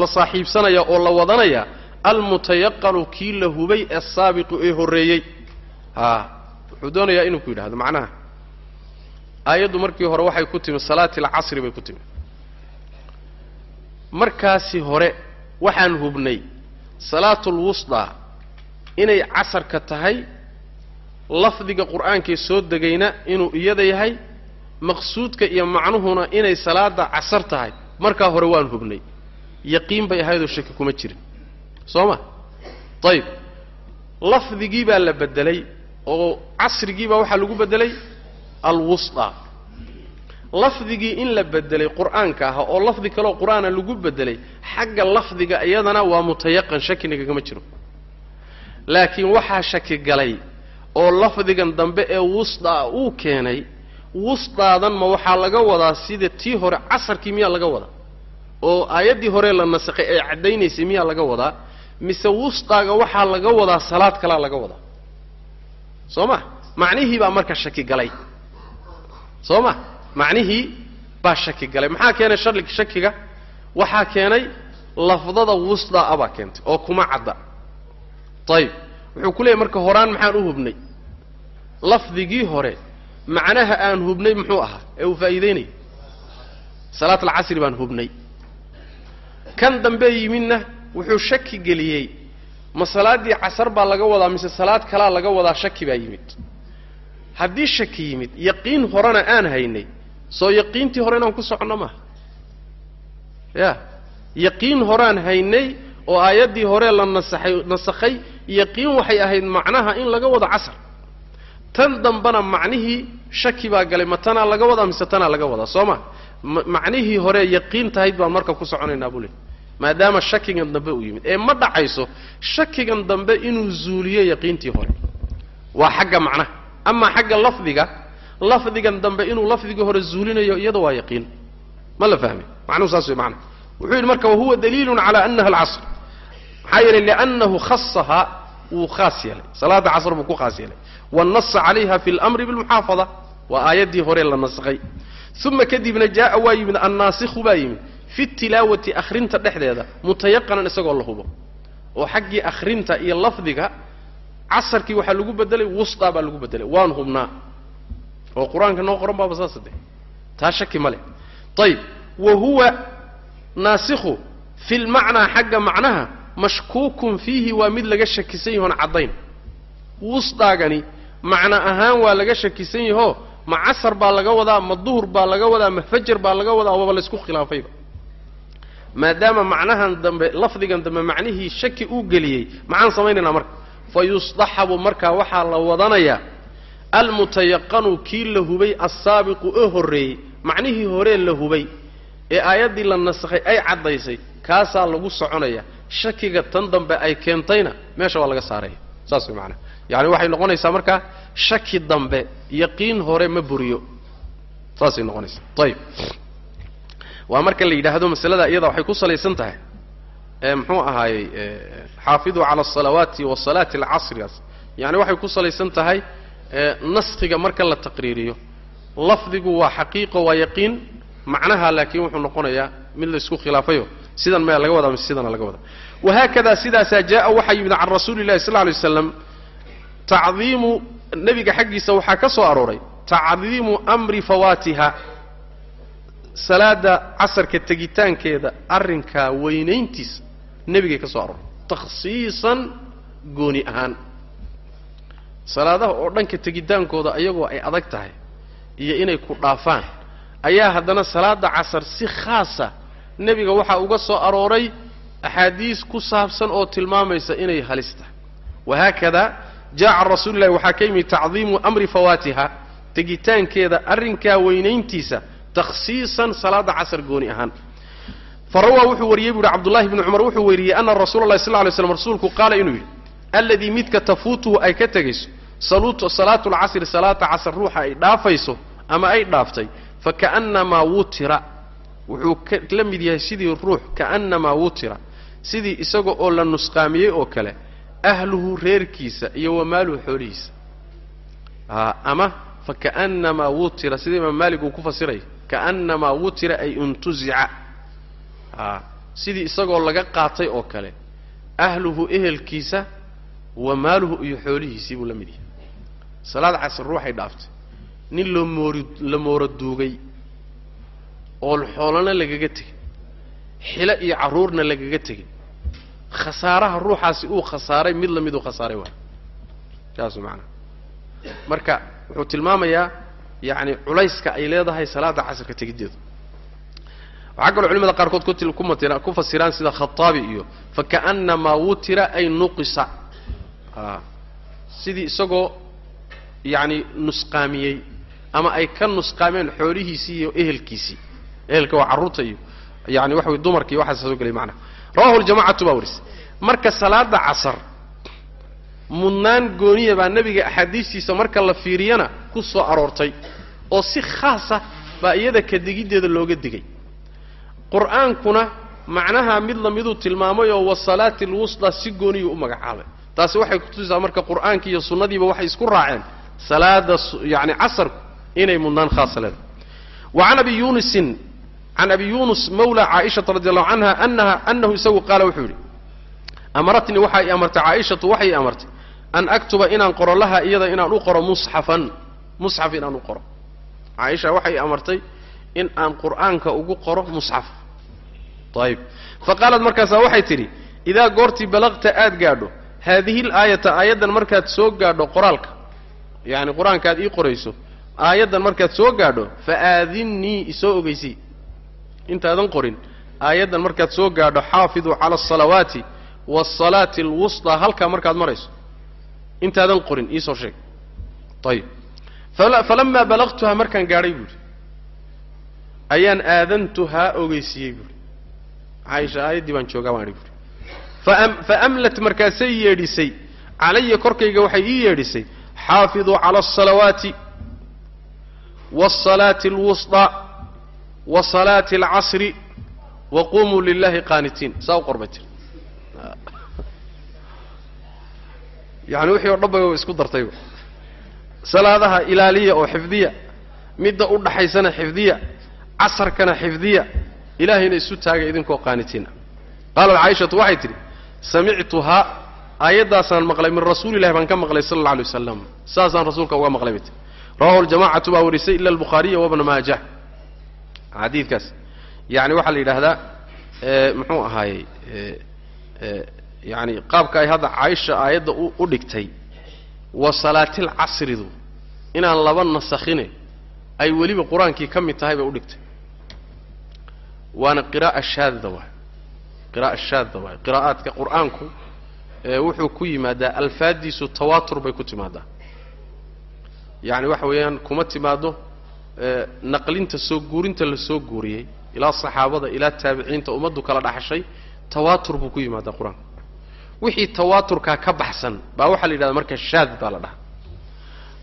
la saaxiibsanaya oo la wadanaya almutayaqanu kii la hubay ee saabiqu ee horreeyey. A wuxuu doonayaa inuu ku yidhahdo macnaha aayaddu markii hore waxay ku timi salaati alcasri bay ku timi markaasi hore waxaan hubnay salaatulwusdaa inay casarka tahay lafdiga qur'aankee soo degayna inuu iyada yahay maqsuudka iyo macnuhuna inay salaada casar tahay markaa hore waan hubnay yaqiin bay ahaydoo shaki kuma jirin. Soo ma? Ayib lafdigii baa la beddelay oo casrigii baa waxaa lagu beddelay alwusطaa lafdigii in la beddelay qur'aanka ahaa oo lafdi kaleoo qur'aana lagu beddelay xagga lafdiga iyadana waa mutayaqan shakina kagama jiro. Laakiin waxaa shaki galay oo lafdigan dambe ee wusdaa uu keenay wusdaadan ma waxaa laga wadaa sida tii hore casarkii miyaa laga wadaa? oo aayaddii hore la nasakhay ee caddaynaysay miyaa laga wadaa? mise wusdaaga waxaa laga wadaa salaad kalaa laga wadaa? soo ma? macnihii baa marka shaki galay. soo ma? macnihii baa shaki galay. maxaa keenay shali shakiga? waxaa keenay lafdada wusdaa abaa keentay oo kuma cadda. ayib wuxuu ku leeyahy marka horaan maxaan u hubnay. lafdigii hore macnaha aan hubnay muxuu ahaa? Ee uu faa'iideynaya salaat alcasri baan hubnay. Kan dambe yimidna wuxuu shaki geliyey. Ma salaaddii casar baa laga wadaa mise salaad kalaa laga wadaa shaki baa yimid? Haddii shaki yimid yaqiin horena aan haynay soo yaqiintii hore inaan ku soconno maaha? Ya yaqiin horaan haynay oo aayaddii hore la nasaxay nasakhay yaqiin waxay ahayd macnaha in laga wado casar tan dambena macnihii shaki baa galay ma tanaa laga wadaa mise tanaa laga wadaa soo ma? Macnihii hore yaqiin tahayd baan marka ku soconaynaa buu leey maadaama shakigan dambe uu yimid. Ee ma dhacayso shakigan dambe inuu zuuliyo yaqiintii hore. Waa xagga macnaha amaa xagga lafdiga lafdigan dambe inuu lafdigii hore zuulinayo iyada waa yaqiin. Ma la fahmi? Macnuhu saas wey macna. Wuxuu yidhi marka wahuwa daliilun cala anaha alcasr. Maxaa yeelay liannahu khasahaa wuu khaas yeelay. Salaada casr buu ku khaas yeelay wanasa calayha fi lmri bilmuxaafada. Waa aayaddii hore la nasakhay uma kadibna jaa'a waa yimid annaasikhu baa yimid fi tilaawati akhrinta dhexdeeda mutayaqanan isagoo la hubo. Oo xaggii akhrinta iyo lafdiga casarkii waxaa lagu bedelay wusdaa baa lagu bedelay waan hubnaa. Oo qur'aanka noo qoran baaba saas de taa shaki ma leh. Ayib wa huwa naasikhu fi lmacnaa xagga macnaha mashkuukun fiihi waa mid laga shakisan yahoon caddayn. Wusdaagani macno ahaan waa laga shakisan yahoo ma casar baa laga wadaa ma duhur baa laga wadaa ma fajar baa laga wadaa waaba laysku khilaafayba. Maadaama macnahan dambe lafdigan dambe macnihii shaki uu geliyey maxaan samaynaynaa marka? Fa yusdaxabu markaa waxaa la wadanayaa almutayaqanu kii la hubay assaabiqu ee horreeyey macnihii horee la hubay ee aayaddii la nasakhay ay caddaysay kaasaa lagu soconaya shakiga tan dambe ay keentayna meesha waa laga saaraya. Saas way macanaha yacani waxay noqonaysaa markaa shaki dambe yaqiin hore ma buriyo. Saasay noqonaysaa. Ayib waa marka la yidhaahdo masalada iyada waxay ku salaysan tahay muxuu ahaayey xaafiduu cala asalawaati wa salaati alcasrigaas. Yani waxay ku salaysan tahay naskhiga marka la taqriiriyo. Lafdigu waa xaqiiqo waa yaqiin macnaha laakiin wuxuu noqonayaa mid la isku khilaafayo. Sidan maya laga wadaa mise sidana laga wadaa wahaakada sidaasaa jaa waxaa yimid can rasuuli llahi sal lla alay waslam tacdiimu nebiga xaggiisa waxaa ka soo arooray tacdiimu amri fawaatiha salaada casarka tegitaankeeda arrinkaa weynayntiisa nebigay ka soo arooray. Takhsiisan gooni ahaan. Salaadaha oo dhanka tegitaankooda iyagoo ay adag tahay iyo inay ku dhaafaan ayaa haddana salaada casar si khaasa nebiga waxaa uga soo arooray axaadiis ku saabsan oo tilmaamaysa inay halis tahay. Wahaakada jaa can rasuuli waxaa ka yimid tacdiimu amri fawaatiha tegitaankeeda arrinkaa weynayntiisa takhsiisan salaada casar gooni ahaan farawaa wuxuu wariyey bu uhi cabdullahi bni cumar wuxuu weriyey ana rasuula llahi sal lay slam rasuulku qaala inuu yidhi alladii midka tafuutuhu ay ka tegayso salaatu lcasri salaata casr ruuxa ay dhaafayso ama ay dhaaftay fakaannamaa wutira wuxuu la mid yahay sidii ruux kaannamaa wutira sidii isaga oo la nusqaamiyey oo kale ahluhu reerkiisa iyo wamaaluhu xoolihiisa. Ama fakaannamaa wutira sida imaam maalik uu ku fasiraya kaannamaa wutira ay untuzica. Sidii isagoo laga qaatay oo kale ahluhu ehelkiisa wa maaluhu iyo xoolihiisii buu la mid yahay. Salaad casr ruuxay dhaaftay. Nin la moori la mooro duugay oo xoolana lagaga tegay. Xilo iyo carruurna lagaga tegay khasaaraha ruuxaasi uu khasaaray mid la mid uu khasaaray waay saasu macanaha marka wuxuu tilmaamayaa yacni culayska ay leedahay salaada casrka tegiddeedu waxaa kaloo culimada qaarkood ku kumatira ku fasiraan sida khataabi iyo fakaannamaa wutira ay nuqisa. A sidii isagoo yacni nusqaamiyey ama ay ka nusqaameen xoolihiisii iyo ehelkiisii. Ehelka waa carruurta iyo yani waxa way dumarka iyo waxaasa soo gelay macnaha rawahu ljamacatu baa warisay marka salaada casar mudnaan gooniya baa nebiga axaadiistiisa marka la fiiriyana ku soo aroortay oo si khaasa baa iyada ka digiddeeda looga digay. Qur'aankuna macnaha mid lamiduu tilmaamay oo wasalaati alwusdaa si gooniyuu u magacaabay taasi waxay kutusisaa marka qur'aankii iyo sunnadiiba waxay isku raaceen salaada yani casarku inay mudnaan khaasa leedahay. Wa can abi yuunisin can abi yuunus mawla caaishata radi allahu canha anaha anahu isagu qaala wuxuu yidhi amaratnii waxaa i amartay caaishatu waxay i amartay an aktuba inaan qoro laha iyada inaan u qoro musxafan musxaf inaan u qoro caaisha waxay i amartay in aan qur'aanka ugu qoro musxaf ayib fa qaalat markaasaa waxay tidhi idaa goortii balaqta aad gaadho haadihi laayata aayaddan markaad soo gaadho qoraalka yacni qur'aanka aad ii qorayso aayaddan markaad soo gaadho fa aadinnii isoo ogeysii intaadan qorin. Aayaddan markaad soo gaadho xaafiduu cala asalawaati waasalaati alwusطaa halkaa markaad marayso. Intaadan qorin iisoo sheeg. Ayib falamaa balaqtuhaa markaan gaadhay buuhi ayaan aadantuhaa ogeysiiyey buuhi caaisha aayaddii baan joogaa baan idhi buuhi faamlat markaasay yeedhisay. Calaya korkayga waxay ii yeedhisay. Xaafiduu cala asalawaati waasalaati alwusطaa wa salaati alcasri wa qumuu lilahi qaanitiin. Saa u qorbay tir yani wixii o dhan bay isku dartayba salaadaha ilaaliya oo xifdiya midda u dhaxaysana xifdiya casarkana xifdiya ilaahayna isu taagay idinkoo qaanitiina qaalat caaishatu waxay tidhi samictuhaa aayaddaasaan maqlay min rasuuli illahi baan ka maqlay sala alla alay wasalam saasaan rasuulka uga maqlay bay tii rawahu ljamacatu baa warisay ila albukhaariya wabna maajah xadiidkaas yani waxaa la yidhaahdaa muxuu ahaayey yani qaabka ay hadda caaisha aayadda u dhigtay wa salaatilcasridu inaan laba nasakhine ay weliba qur'aankii ka mid tahay bay u dhigtay. Waana qira'a shaadda waay. Qira'a shaadda waay. Qiraa'aadka qur'aanku wuxuu ku yimaadaa alfaaddiisu tawaatur bay ku timaadaa. Yacni waxa weeyaan kuma timaado naqlinta soo guurinta la soo guuriyey ilaa saxaabada ilaa taabiciinta ummaddu kala dhaxashay tawaatur buu ku yimaadaa qur'aanku wixii tawaaturkaa ka baxsan baa waxaa la yidhahda marka shaad baa la dhahaa.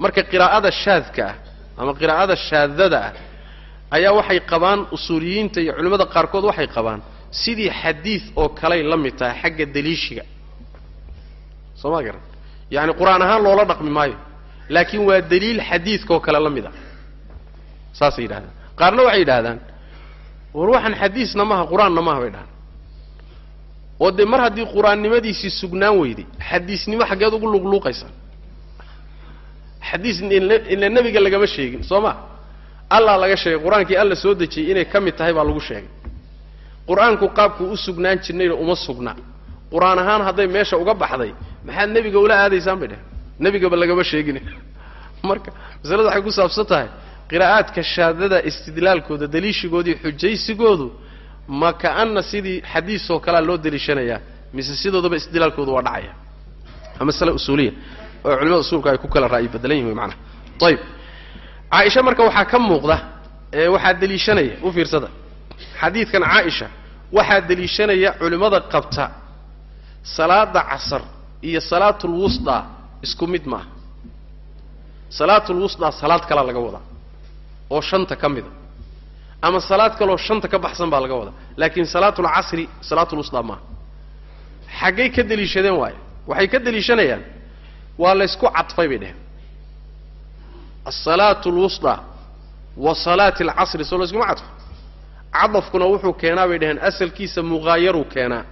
Marka qiraa'ada shaadka ah ama qiraa'ada shaadada ah ayaa waxay qabaan usuuliyiinta iyo culimmada qaarkood waxay qabaan sidii xadiid oo kaley la mid tahay xagga daliishiga soo ma garan? Yacani qur'aan ahaan loola dhaqmi maayo laakiin waa daliil xadiidkaoo kale la mid a saasay yidhahdaan. Qaarna waxay yidhaahdaan war waxaan xadiisna maaha qur'aanna maaha bay dhahaan oo dee mar haddii qur'aannimadiisii sugnaan weyday xadiisnimo xaggeed ugu luqluuqaysaa xadiis ila nebiga lagama sheegin soo ma? Allah laga sheegay qur'aankii alla soo dejiyey inay ka mid tahay baa lagu sheegay. Qur'aanku qaabkuu u sugnaan jirnayna uma sugna. Qur'aan ahaan hadday meesha uga baxday maxaad nebiga ula aadaysaan bay dhehen nebigaba lagama sheegin. Marka masalada waxay ku saabsan tahay qiraa'aadka shaadada istidlaalkooda daliishigoodii xujaysigoodu ma ka'anna sidii xadiisoo kalea loo deliishanayaa mise sidoodaba istidlaalkoodu waa dhacaya. Waa masale usuuliya oo culimada usuulka ay ku kala ra'yi badelan yihiin macnaha. Ayib caaisha marka waxaa ka muuqda ee waxaa deliishanaya u fiirsada. Xadiidkan caaisha waxaa deliishanaya culimmada qabta salaada casar iyo salaatulwusdaa isku mid maaha. Salaatulwusdaa salaad kalaa laga wadaa oo shanta ka mida ama salaad kaloo shanta ka baxsan baa laga wadaa. Laakiin salaatulcasri salaatulwusdaa maaha xaggay ka deliishadeen waayo waxay ka deliishanayaan. Waa laysku cadfay bay dheheen asalaatu alwusdaa wa salaati alcasri soo layskuma cadfo cadafkuna wuxuu keenaa bay dheheen asalkiisa muhaayaruu keenaa.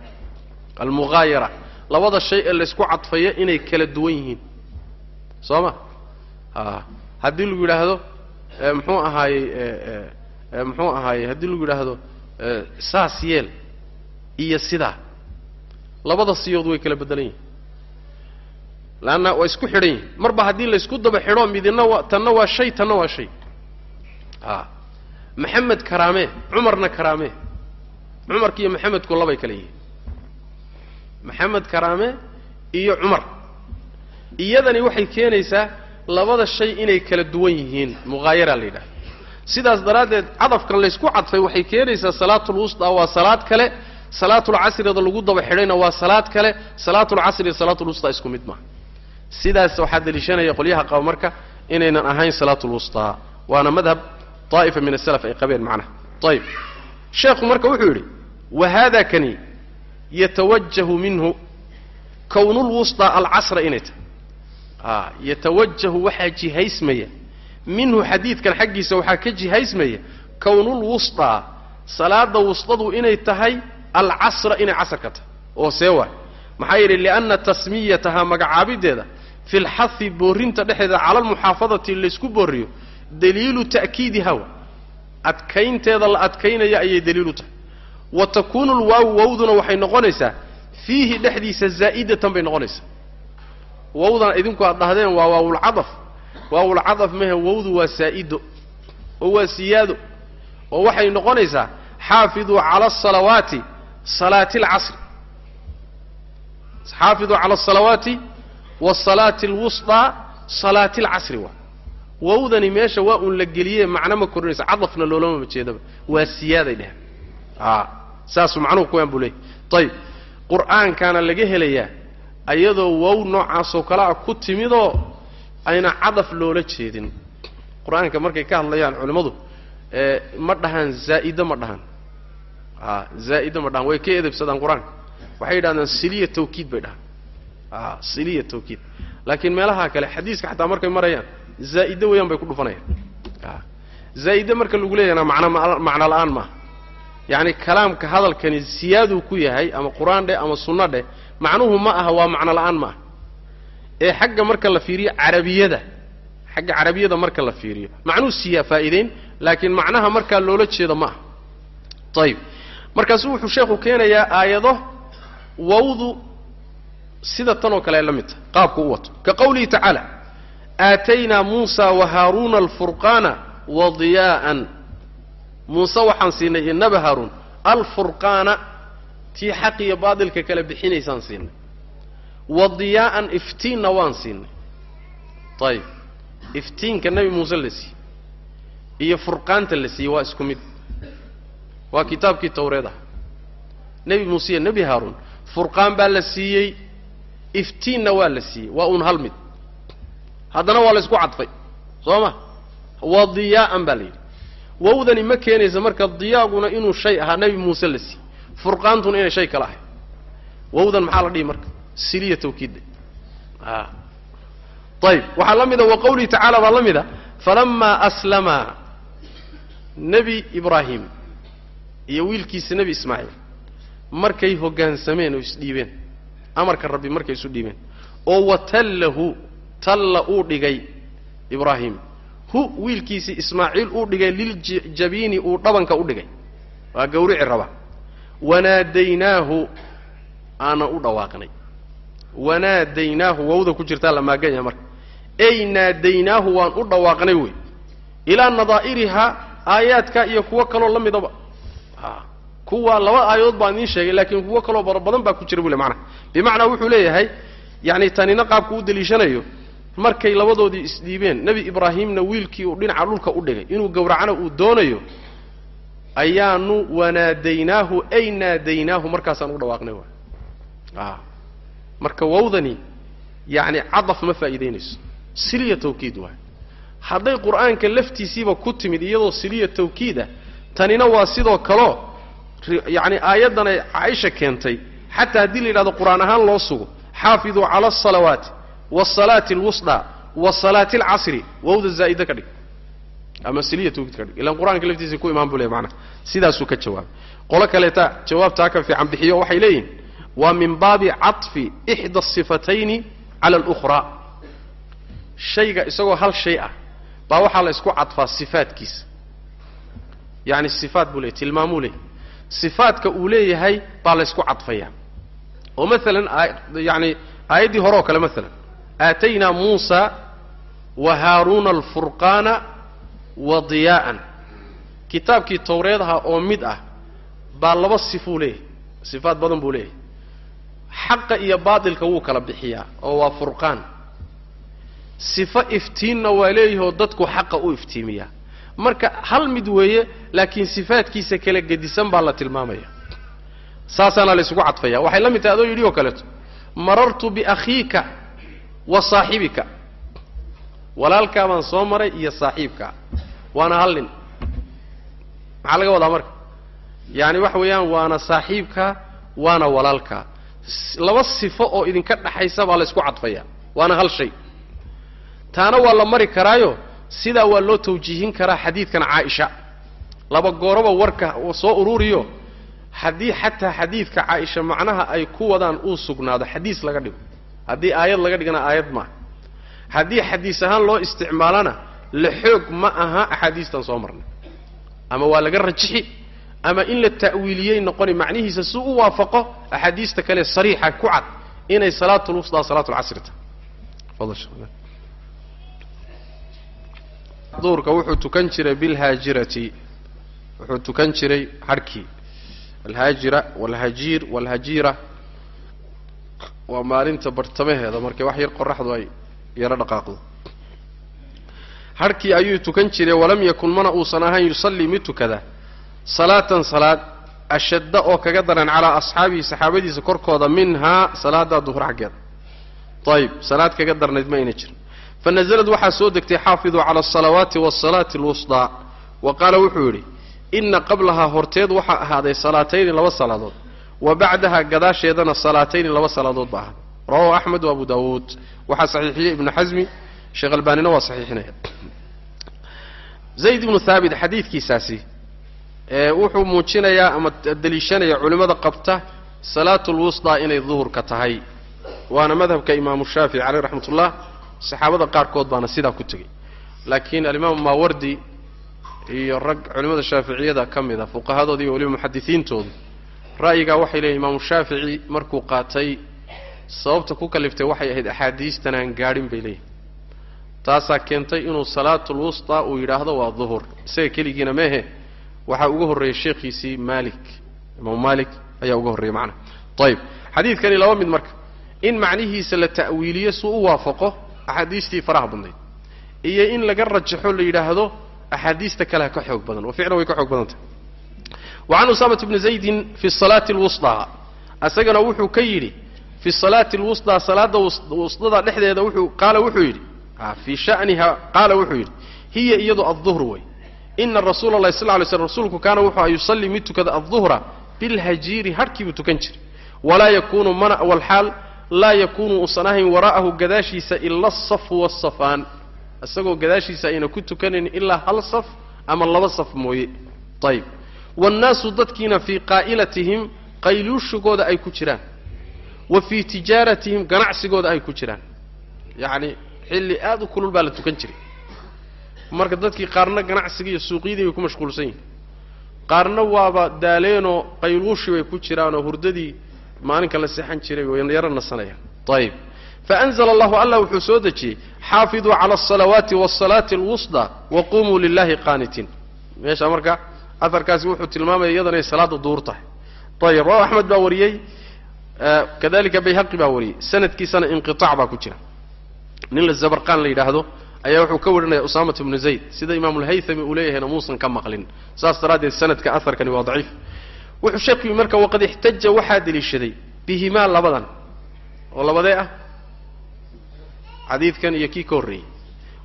Almughaayara. Labada shay ee laysku cadfaya inay kala duwan yihiin. Soo ma? Haddii lagu yidhaahdo muxuu ahaayey muxuu ahaayey haddii lagu yidhaahdo saas yeel iyo sidaa labada siyood way kala beddelan yihiin leanna waa isku xidhan yihiin marba haddii laysku daba xidho midina waa tanna waa shay tanna waa shay. A maxamed karaamee cumarna karaamee cumarka iyo maxamedku labay kala yihiin. Maxamed karaame iyo cumar. Iyadani waxay keenaysaa labada shay inay kala duwan yihiin mughaayaraa la yidhahda sidaas daraaddeed cadafkan laysku cadfay waxay keenaysaa salaatulwusdaa waa salaad kale. Salaatulcasrida lagu daba xidhayna waa salaad kale. Salaatulcasri iyo salaatulwustaa isku mid maaha sidaas waxaa deliishanaya qolyaha qaba marka inaynan ahayn salaatulwustaa waana madhab daa'ifa min asalaf ay qabeen macnaha. Ayib sheekhu marka wuxuu yidhi wa haada kani yatawajahu minhu kownulwusطaa alcasra inay tahay yatawajahu waxaa jihaysmaya. Minhu xadiidkan xaggiisa waxaa ka jihaysmaya kownulwusطaa salaada wusطadu inay tahay alcasra inay casrka tahay. Oo see waay. Maxaa yidhi lianna tasmiyatahaa magacaabideeda fi lxahi boorrinta dhexdeeda cala almuxaafadati laysku boorriyo daliilu ta'kiidi hawa adkaynteeda la adkaynaya ayay daliilu tahay. Wa takuunu lwaawu wawduna waxay noqonaysaa fiihi dhexdiisa zaa'idatan bay noqonaysaa wawdan idinku aad dhahdeen waa waawulcadaf waawulcadaf mehe wawdu waa saa'ido oo waa siyaado oo waxay noqonaysaa xaafiduu cala asalawaati salaati alcasri xaafiduu cala asalawaati wasalaati alwusطaa salaati alcasri waa. Wawdani meesha waa uun la geliyee macno ma korinaysa cadafna loolama jeedaba waa siyaaday dhehen a saasuu macnuhu kuwaan buu leeyay ayib qur'aankaana laga helayaa ayadoo wow noocaasoo kale a ku timidoo ayna cadaf loola jeedin. Qur'aanka markay ka hadlayaan culimmadu ma dhahaan zaa'ido ma dhahaan. A zaa'ido ma dhahaan. Way ka edebsadaan qur'aanka. Waxay yidhahdaan siliya tawkiid bay dhahaan. A siliya tawkiid. Laakiin meelaha kale xadiiska xataa markay marayaan zaa'ido weeyaan bay ku dhufanayaan. A zaa'ide marka lagu leeyahna macno macno la'aan maaha. Yacni kalaamka hadalkani siyaaduu ku yahay ama qur'aan dheh ama sunno dheh macnuhu ma aha waa macno la'aan ma aha. Ee xagga marka la fiiriyo carabiyada xagga carabiyada marka la fiiriyo. Macnuhu siyaa faa'iideyn laakiin macnaha markaa loola jeedo ma aha. Ayib markaasuu wuxuu sheekhu keenayaa aayado wawdu sida tanoo kale ay la mid tahay. Qaabku u wato. Ka qawlihi tacaala aataynaa muusa wa haaruuna alfurqaana wa diyaa'an muuse waxaan siinay iyo naba haaruun alfurqaana tii xaq iyo baadilka kala bixinaysaan siinay. Wa diyaa'an iftiinna waan siinay. Ayib iftiinka nebi muuse la siiyey iyo furqaanta la siiyey waa isku mid. Waa kitaabkii tawreed ah. Nebi muuse iyo nebi haaruun furqaan baa la siiyey iftiinna waa la siiyey. Waa uun hal mid. Haddana waa la ysku cadfay. Soo ma? Wa diyaa'an baa la yidhi. Wawdani ma keenaysa marka diyaaguna inuu shay ahaa nebi muuse la siiyey furqaantuna inay shay kale ahay wawdan maxaa la dhihi marka? Siliya tawkiidda a ayib waxaa la mida wa qawlihi tacaala baa la mida falamaa aslama nebi ibraahim iyo wiilkiisa nebi ismaaciil markay hoggaansameen oo isdhiibeen amarka rabbi markay isu dhiibeen oo watallahu talla uu dhigay ibraahim hu wiilkiisii ismaaciil uu dhigay liljabiini uu dhabanka u dhigay. Waa gawrici raba wanaadaynaahu aanan u dhawaaqnay. Wanaadaynaahu wawda ku jirtaa la maagan yahay marka. Ey naadaynaahu waan u dhawaaqnay wey. Ilaa nadaa'irihaa aayaadka iyo kuwo kaloo la midaba kuwa laba aayadood baan idiin sheegay laakiin kuwo kaloo badan baa ku jira bule macnaha bimacnaa wuxuu leeyahay yacni tanina qaabku u deliishanayo markay labadoodii isdhiibeen nebi ibraahimna wiilkii uu dhinaca dhulka u dhigay inuu gowracana uu doonayo ayaanu wanaadaynaahu ay naadaynaahu markaasaan u dhawaaqnay a marka wawdani yacni cadaf ma faa'iidaynayso. Siliya tawkiid waay. Hadday qur'aanka laftiisiiba ku timid iyadoo siliya tawkiid ah tanina waa sidoo kaleo yacni aayaddan ay caaisha keentay xataa haddii la yidhahdo qur'aan ahaan loo sugo xaafiduu cala asalawaati waasalaati alwusdaa wasalaati alcasri. Wawda zaa'ida ka dhig ama siliya tawkiid ka dhig ilaan qur'aanka laftiisa ku imaan buu leey macnaha sidaasuu ka jawaabay qolo kaleeta jawaabtaa ka fiican bixiyo waxay leeyihiin waa min baabi caطfi ixda asifatayni cala alukhraa. Shayga isagoo hal shay ah baa waxaa la isku cadfaa sifaadkiisa. Yacni sifaat buu leeyahy tilmaamuu leeyahy sifaadka uu leeyahay baa la ysku cadfayaa oo maalan yani aayaddii hore oo kale maalan aataynaa muusa wa haaruuna alfurqaana wa diyaa'an kitaabkii tawreed ahaa oo mid ah baa laba sifuu leeyahay sifaad badan buu leeyahay. Xaqa iyo baatilka wuu kala bixiyaa oo waa furqaan. Sifo iftiinna waa leeyahoo dadku xaqa u iftiimiyaa marka hal mid weeye laakiin sifaadkiisa kala gedisan baa la tilmaamaya saasaana la ysugu cadfaya waxay la mid tahay adoo yidhi oo kaleeto marartu biakhiika wa saaxibika. Walaalkaa baan soo maray iyo saaxiibkaa waana hal nin. Maxaa laga wadaa marka? Yaani waxa weeyaan waana saaxiibkaa waana walaalkaa laba sifo oo idinka dhaxaysa baa la ysku cadfaya. Waana hal shay. Taana waa la mari karaayo sidaa waa loo tawjiihin karaa xadiidkan caaisha. Laba gooroba warka soo ururiyo haddii xataa xadiidka caaisha macnaha ay ku wadaan uu sugnaado xadiis laga dhigo. Haddii aayad laga dhigana aayad maaha haddii xadiis ahaan loo isticmaalana la xoog ma aha axaadiistan soo marnay ama waa laga rajixi ama in la ta'wiiliyey noqoni macnihiisa si u waafaqo axaadiista kale sariixa ku cad inay salaatulwusdaa salaatulcasri tahay duhurka wuxuu tukan jiray bilhaajirati wuxuu tukan jiray harhkii alhaajira walhajiir walhajiira waa maalinta bartamaheeda markay wax yar qoraxdu ay yaro dhaqaaqdo harhkii ayuu tukan jiray walam yakun mana uusan ahayn yusallii mid tukada. Salaatan salaad ashadda oo kaga daran calaa asxaabihi saxaabadiisa korkooda minhaa salaaddaa duhur xaggeeda ayib salaad kaga darnayd ma ayna jirin. Fanazlad waxaa soo degtay xaafiduu cala asalawaati waasalaati alwusdaa wa qaala wuxuu yidhi inna qablahaa horteed waxaa ahaaday salaatayni laba salaadood wa bacdaha gadaasheedana salaatayni laba salaadood ba ahaaday rawahu axmed wa abu daawuud. Waxaa saxiixiyey ibnu xasmi sheekh albaanina waa saxiixinaya zayd ibnu haabit xadiidkiisaasi wuxuu muujinayaa ama deliishanaya culimmada qabta salaatu lwusdaa inay duhurka tahay. Waana madhabka imaamu shaafici caleyh raxmat ullah saxaabada qaarkood baana sidaa ku tegey. Laakiin alimaamu maawardi iyo rag culimmada shaaficiyada ka mid a fuqahadoodi iyo weliba muxadisiintoodu ra'yigaa waxay leeyihiin imaamu shaafici markuu qaatay sababta ku kaliftay waxay ahayd axaadiistan aan gaadhin bay leeyihiin taasaa keentay inuu salaatul wustaa uu yidhaahdo waa duhur. Isaga keligiina meehe waxaa uga horreeyey sheekhiisii maalik. Imaamu maalik ayaa uga horreeyey macnaha ayib xadiidkani laba mid marka. In macnihiisa la ta'wiiliyo si u waafaqo axaadiistii faraha badnayd. Iyo in laga rajaxo la yidhaahdo axaadiista kalea ka xoog badan. Oo ficlan way ka xoog badan tahay wa can usaamata zaydin fi salaati alwusطaa isagana wuxuu ka yidhi fi salaati alwusطaa salaadda wusdada dhexdeeda wuxuu qaala wuxuu yidhi fii shaniha qaala wuxuu yidhi hiya iyadu adduhr wey ina rasuula اllahi sal ly slm rasuulku kaana wuxuu a yusallii mid tukada adduhra bilhajiiri harhkii buu tukan jiray. Walaa yakunu mana walxaal laa yakuunu uusan ahayn waraa'ahu gadaashiisa ila asafu waasafaan isagoo gadaashiisa ayna ku tukanayn ilaa hal saf ama laba saf mooye. Ayib waannaasu dadkiina fii qaa'ilatihim qayluushigooda ay ku jiraan. Wa fii tijaaratihim ganacsigooda ay ku jiraan. Yacni xilli aad u kulul baa la tukan jiray. Marka dadkii qaarna ganacsigii iyo suuqyadii bay ku mashquulsan yihiin qaarna waaba daaleenoo qayluushi bay ku jiraanoo hurdadii maalinka la seexan jiray yaro nasanayaan. Ayib faanzla allahu allah wuxuu soo dejiyey xaafiduu cala asalawaati waasalaati alwusda wa lilahi qaanitiin meesha marka aarkaasi wuxuu tilmaamaya iyadana inay salaada duur tahay. Ayib raw axmed baa wariyey kadalika bayhaqi baa wariyey sanadkiisana inqiaac baa ku jira nin la zabarqaan la yidhaahdo ayaa wuxuu ka warinaya usaamat bnu zayd sida imaamulhaythami uu leeyahayna muusan ka maqlin. Saas daraaddeed sanadka aharkani waa daciif. Wuxuu sheekhu marka waqad ixtaja waxaa deliishaday bihimaa labadan oo labadee ah xadiidkan iyo kii ka horreeyey.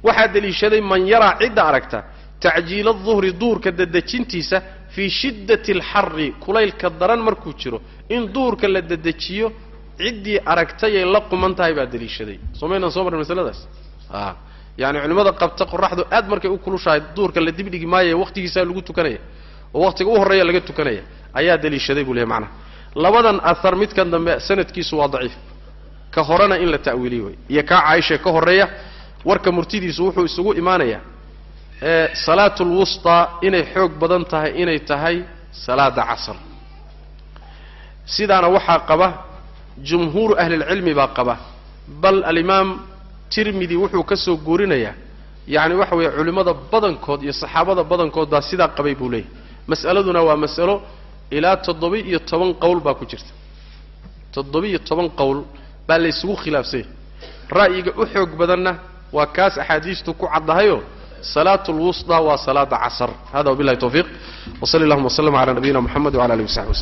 Waxaa deliishaday man yaraa cidda aragta tacjiila aduhri duhurka dadejintiisa fii shiddati alxarri kulaylka daran markuu jiro in duhurka la dadejiyo ciddii aragtayay la quman tahay baa deliishaday. Soo maynaan soo marrin masaladaas? A yaani culimmada qabta qoraxdu aad markay u kulushahay duhurka la dibdhigi maayo waqtigiisaa lagu tukanaya. Oo waqtiga u horreeya laga tukanaya. Ayaa deliishaday buu lehay macnaha labadan ahar midkan dambe sanadkiisu waa daciif. Ka horena in la ta'wiiliyo iyo kaa caaisha ka horreeya warka murtidiisu wuxuu isugu imaanayaa ee salaatu lwusطaa inay xoog badan tahay inay tahay salaada casr. Sidaana waxaa qaba jumhuuru ahlilcilmi baa qaba. Bal alimaam tirmidi wuxuu ka soo guurinayaa yacni waxa weeye culimmada badankood iyo saxaabada badankood baa sidaa qabay buu leeyahy mas'aladuna waa mas'alo ilaa toddoba-iyo toban qowl baa ku jirta. Toddoba-iyo toban qowl baa la ysugu khilaafsanya. Ra'yiga u xoog badanna waa kaas axaadiistu ku caddahayoo salaatu lwusطى waa salaada casr hada wabillahi tawfiiq. W sali allahuma w cala nabiyina mxamed wala alihi w saxbi wslm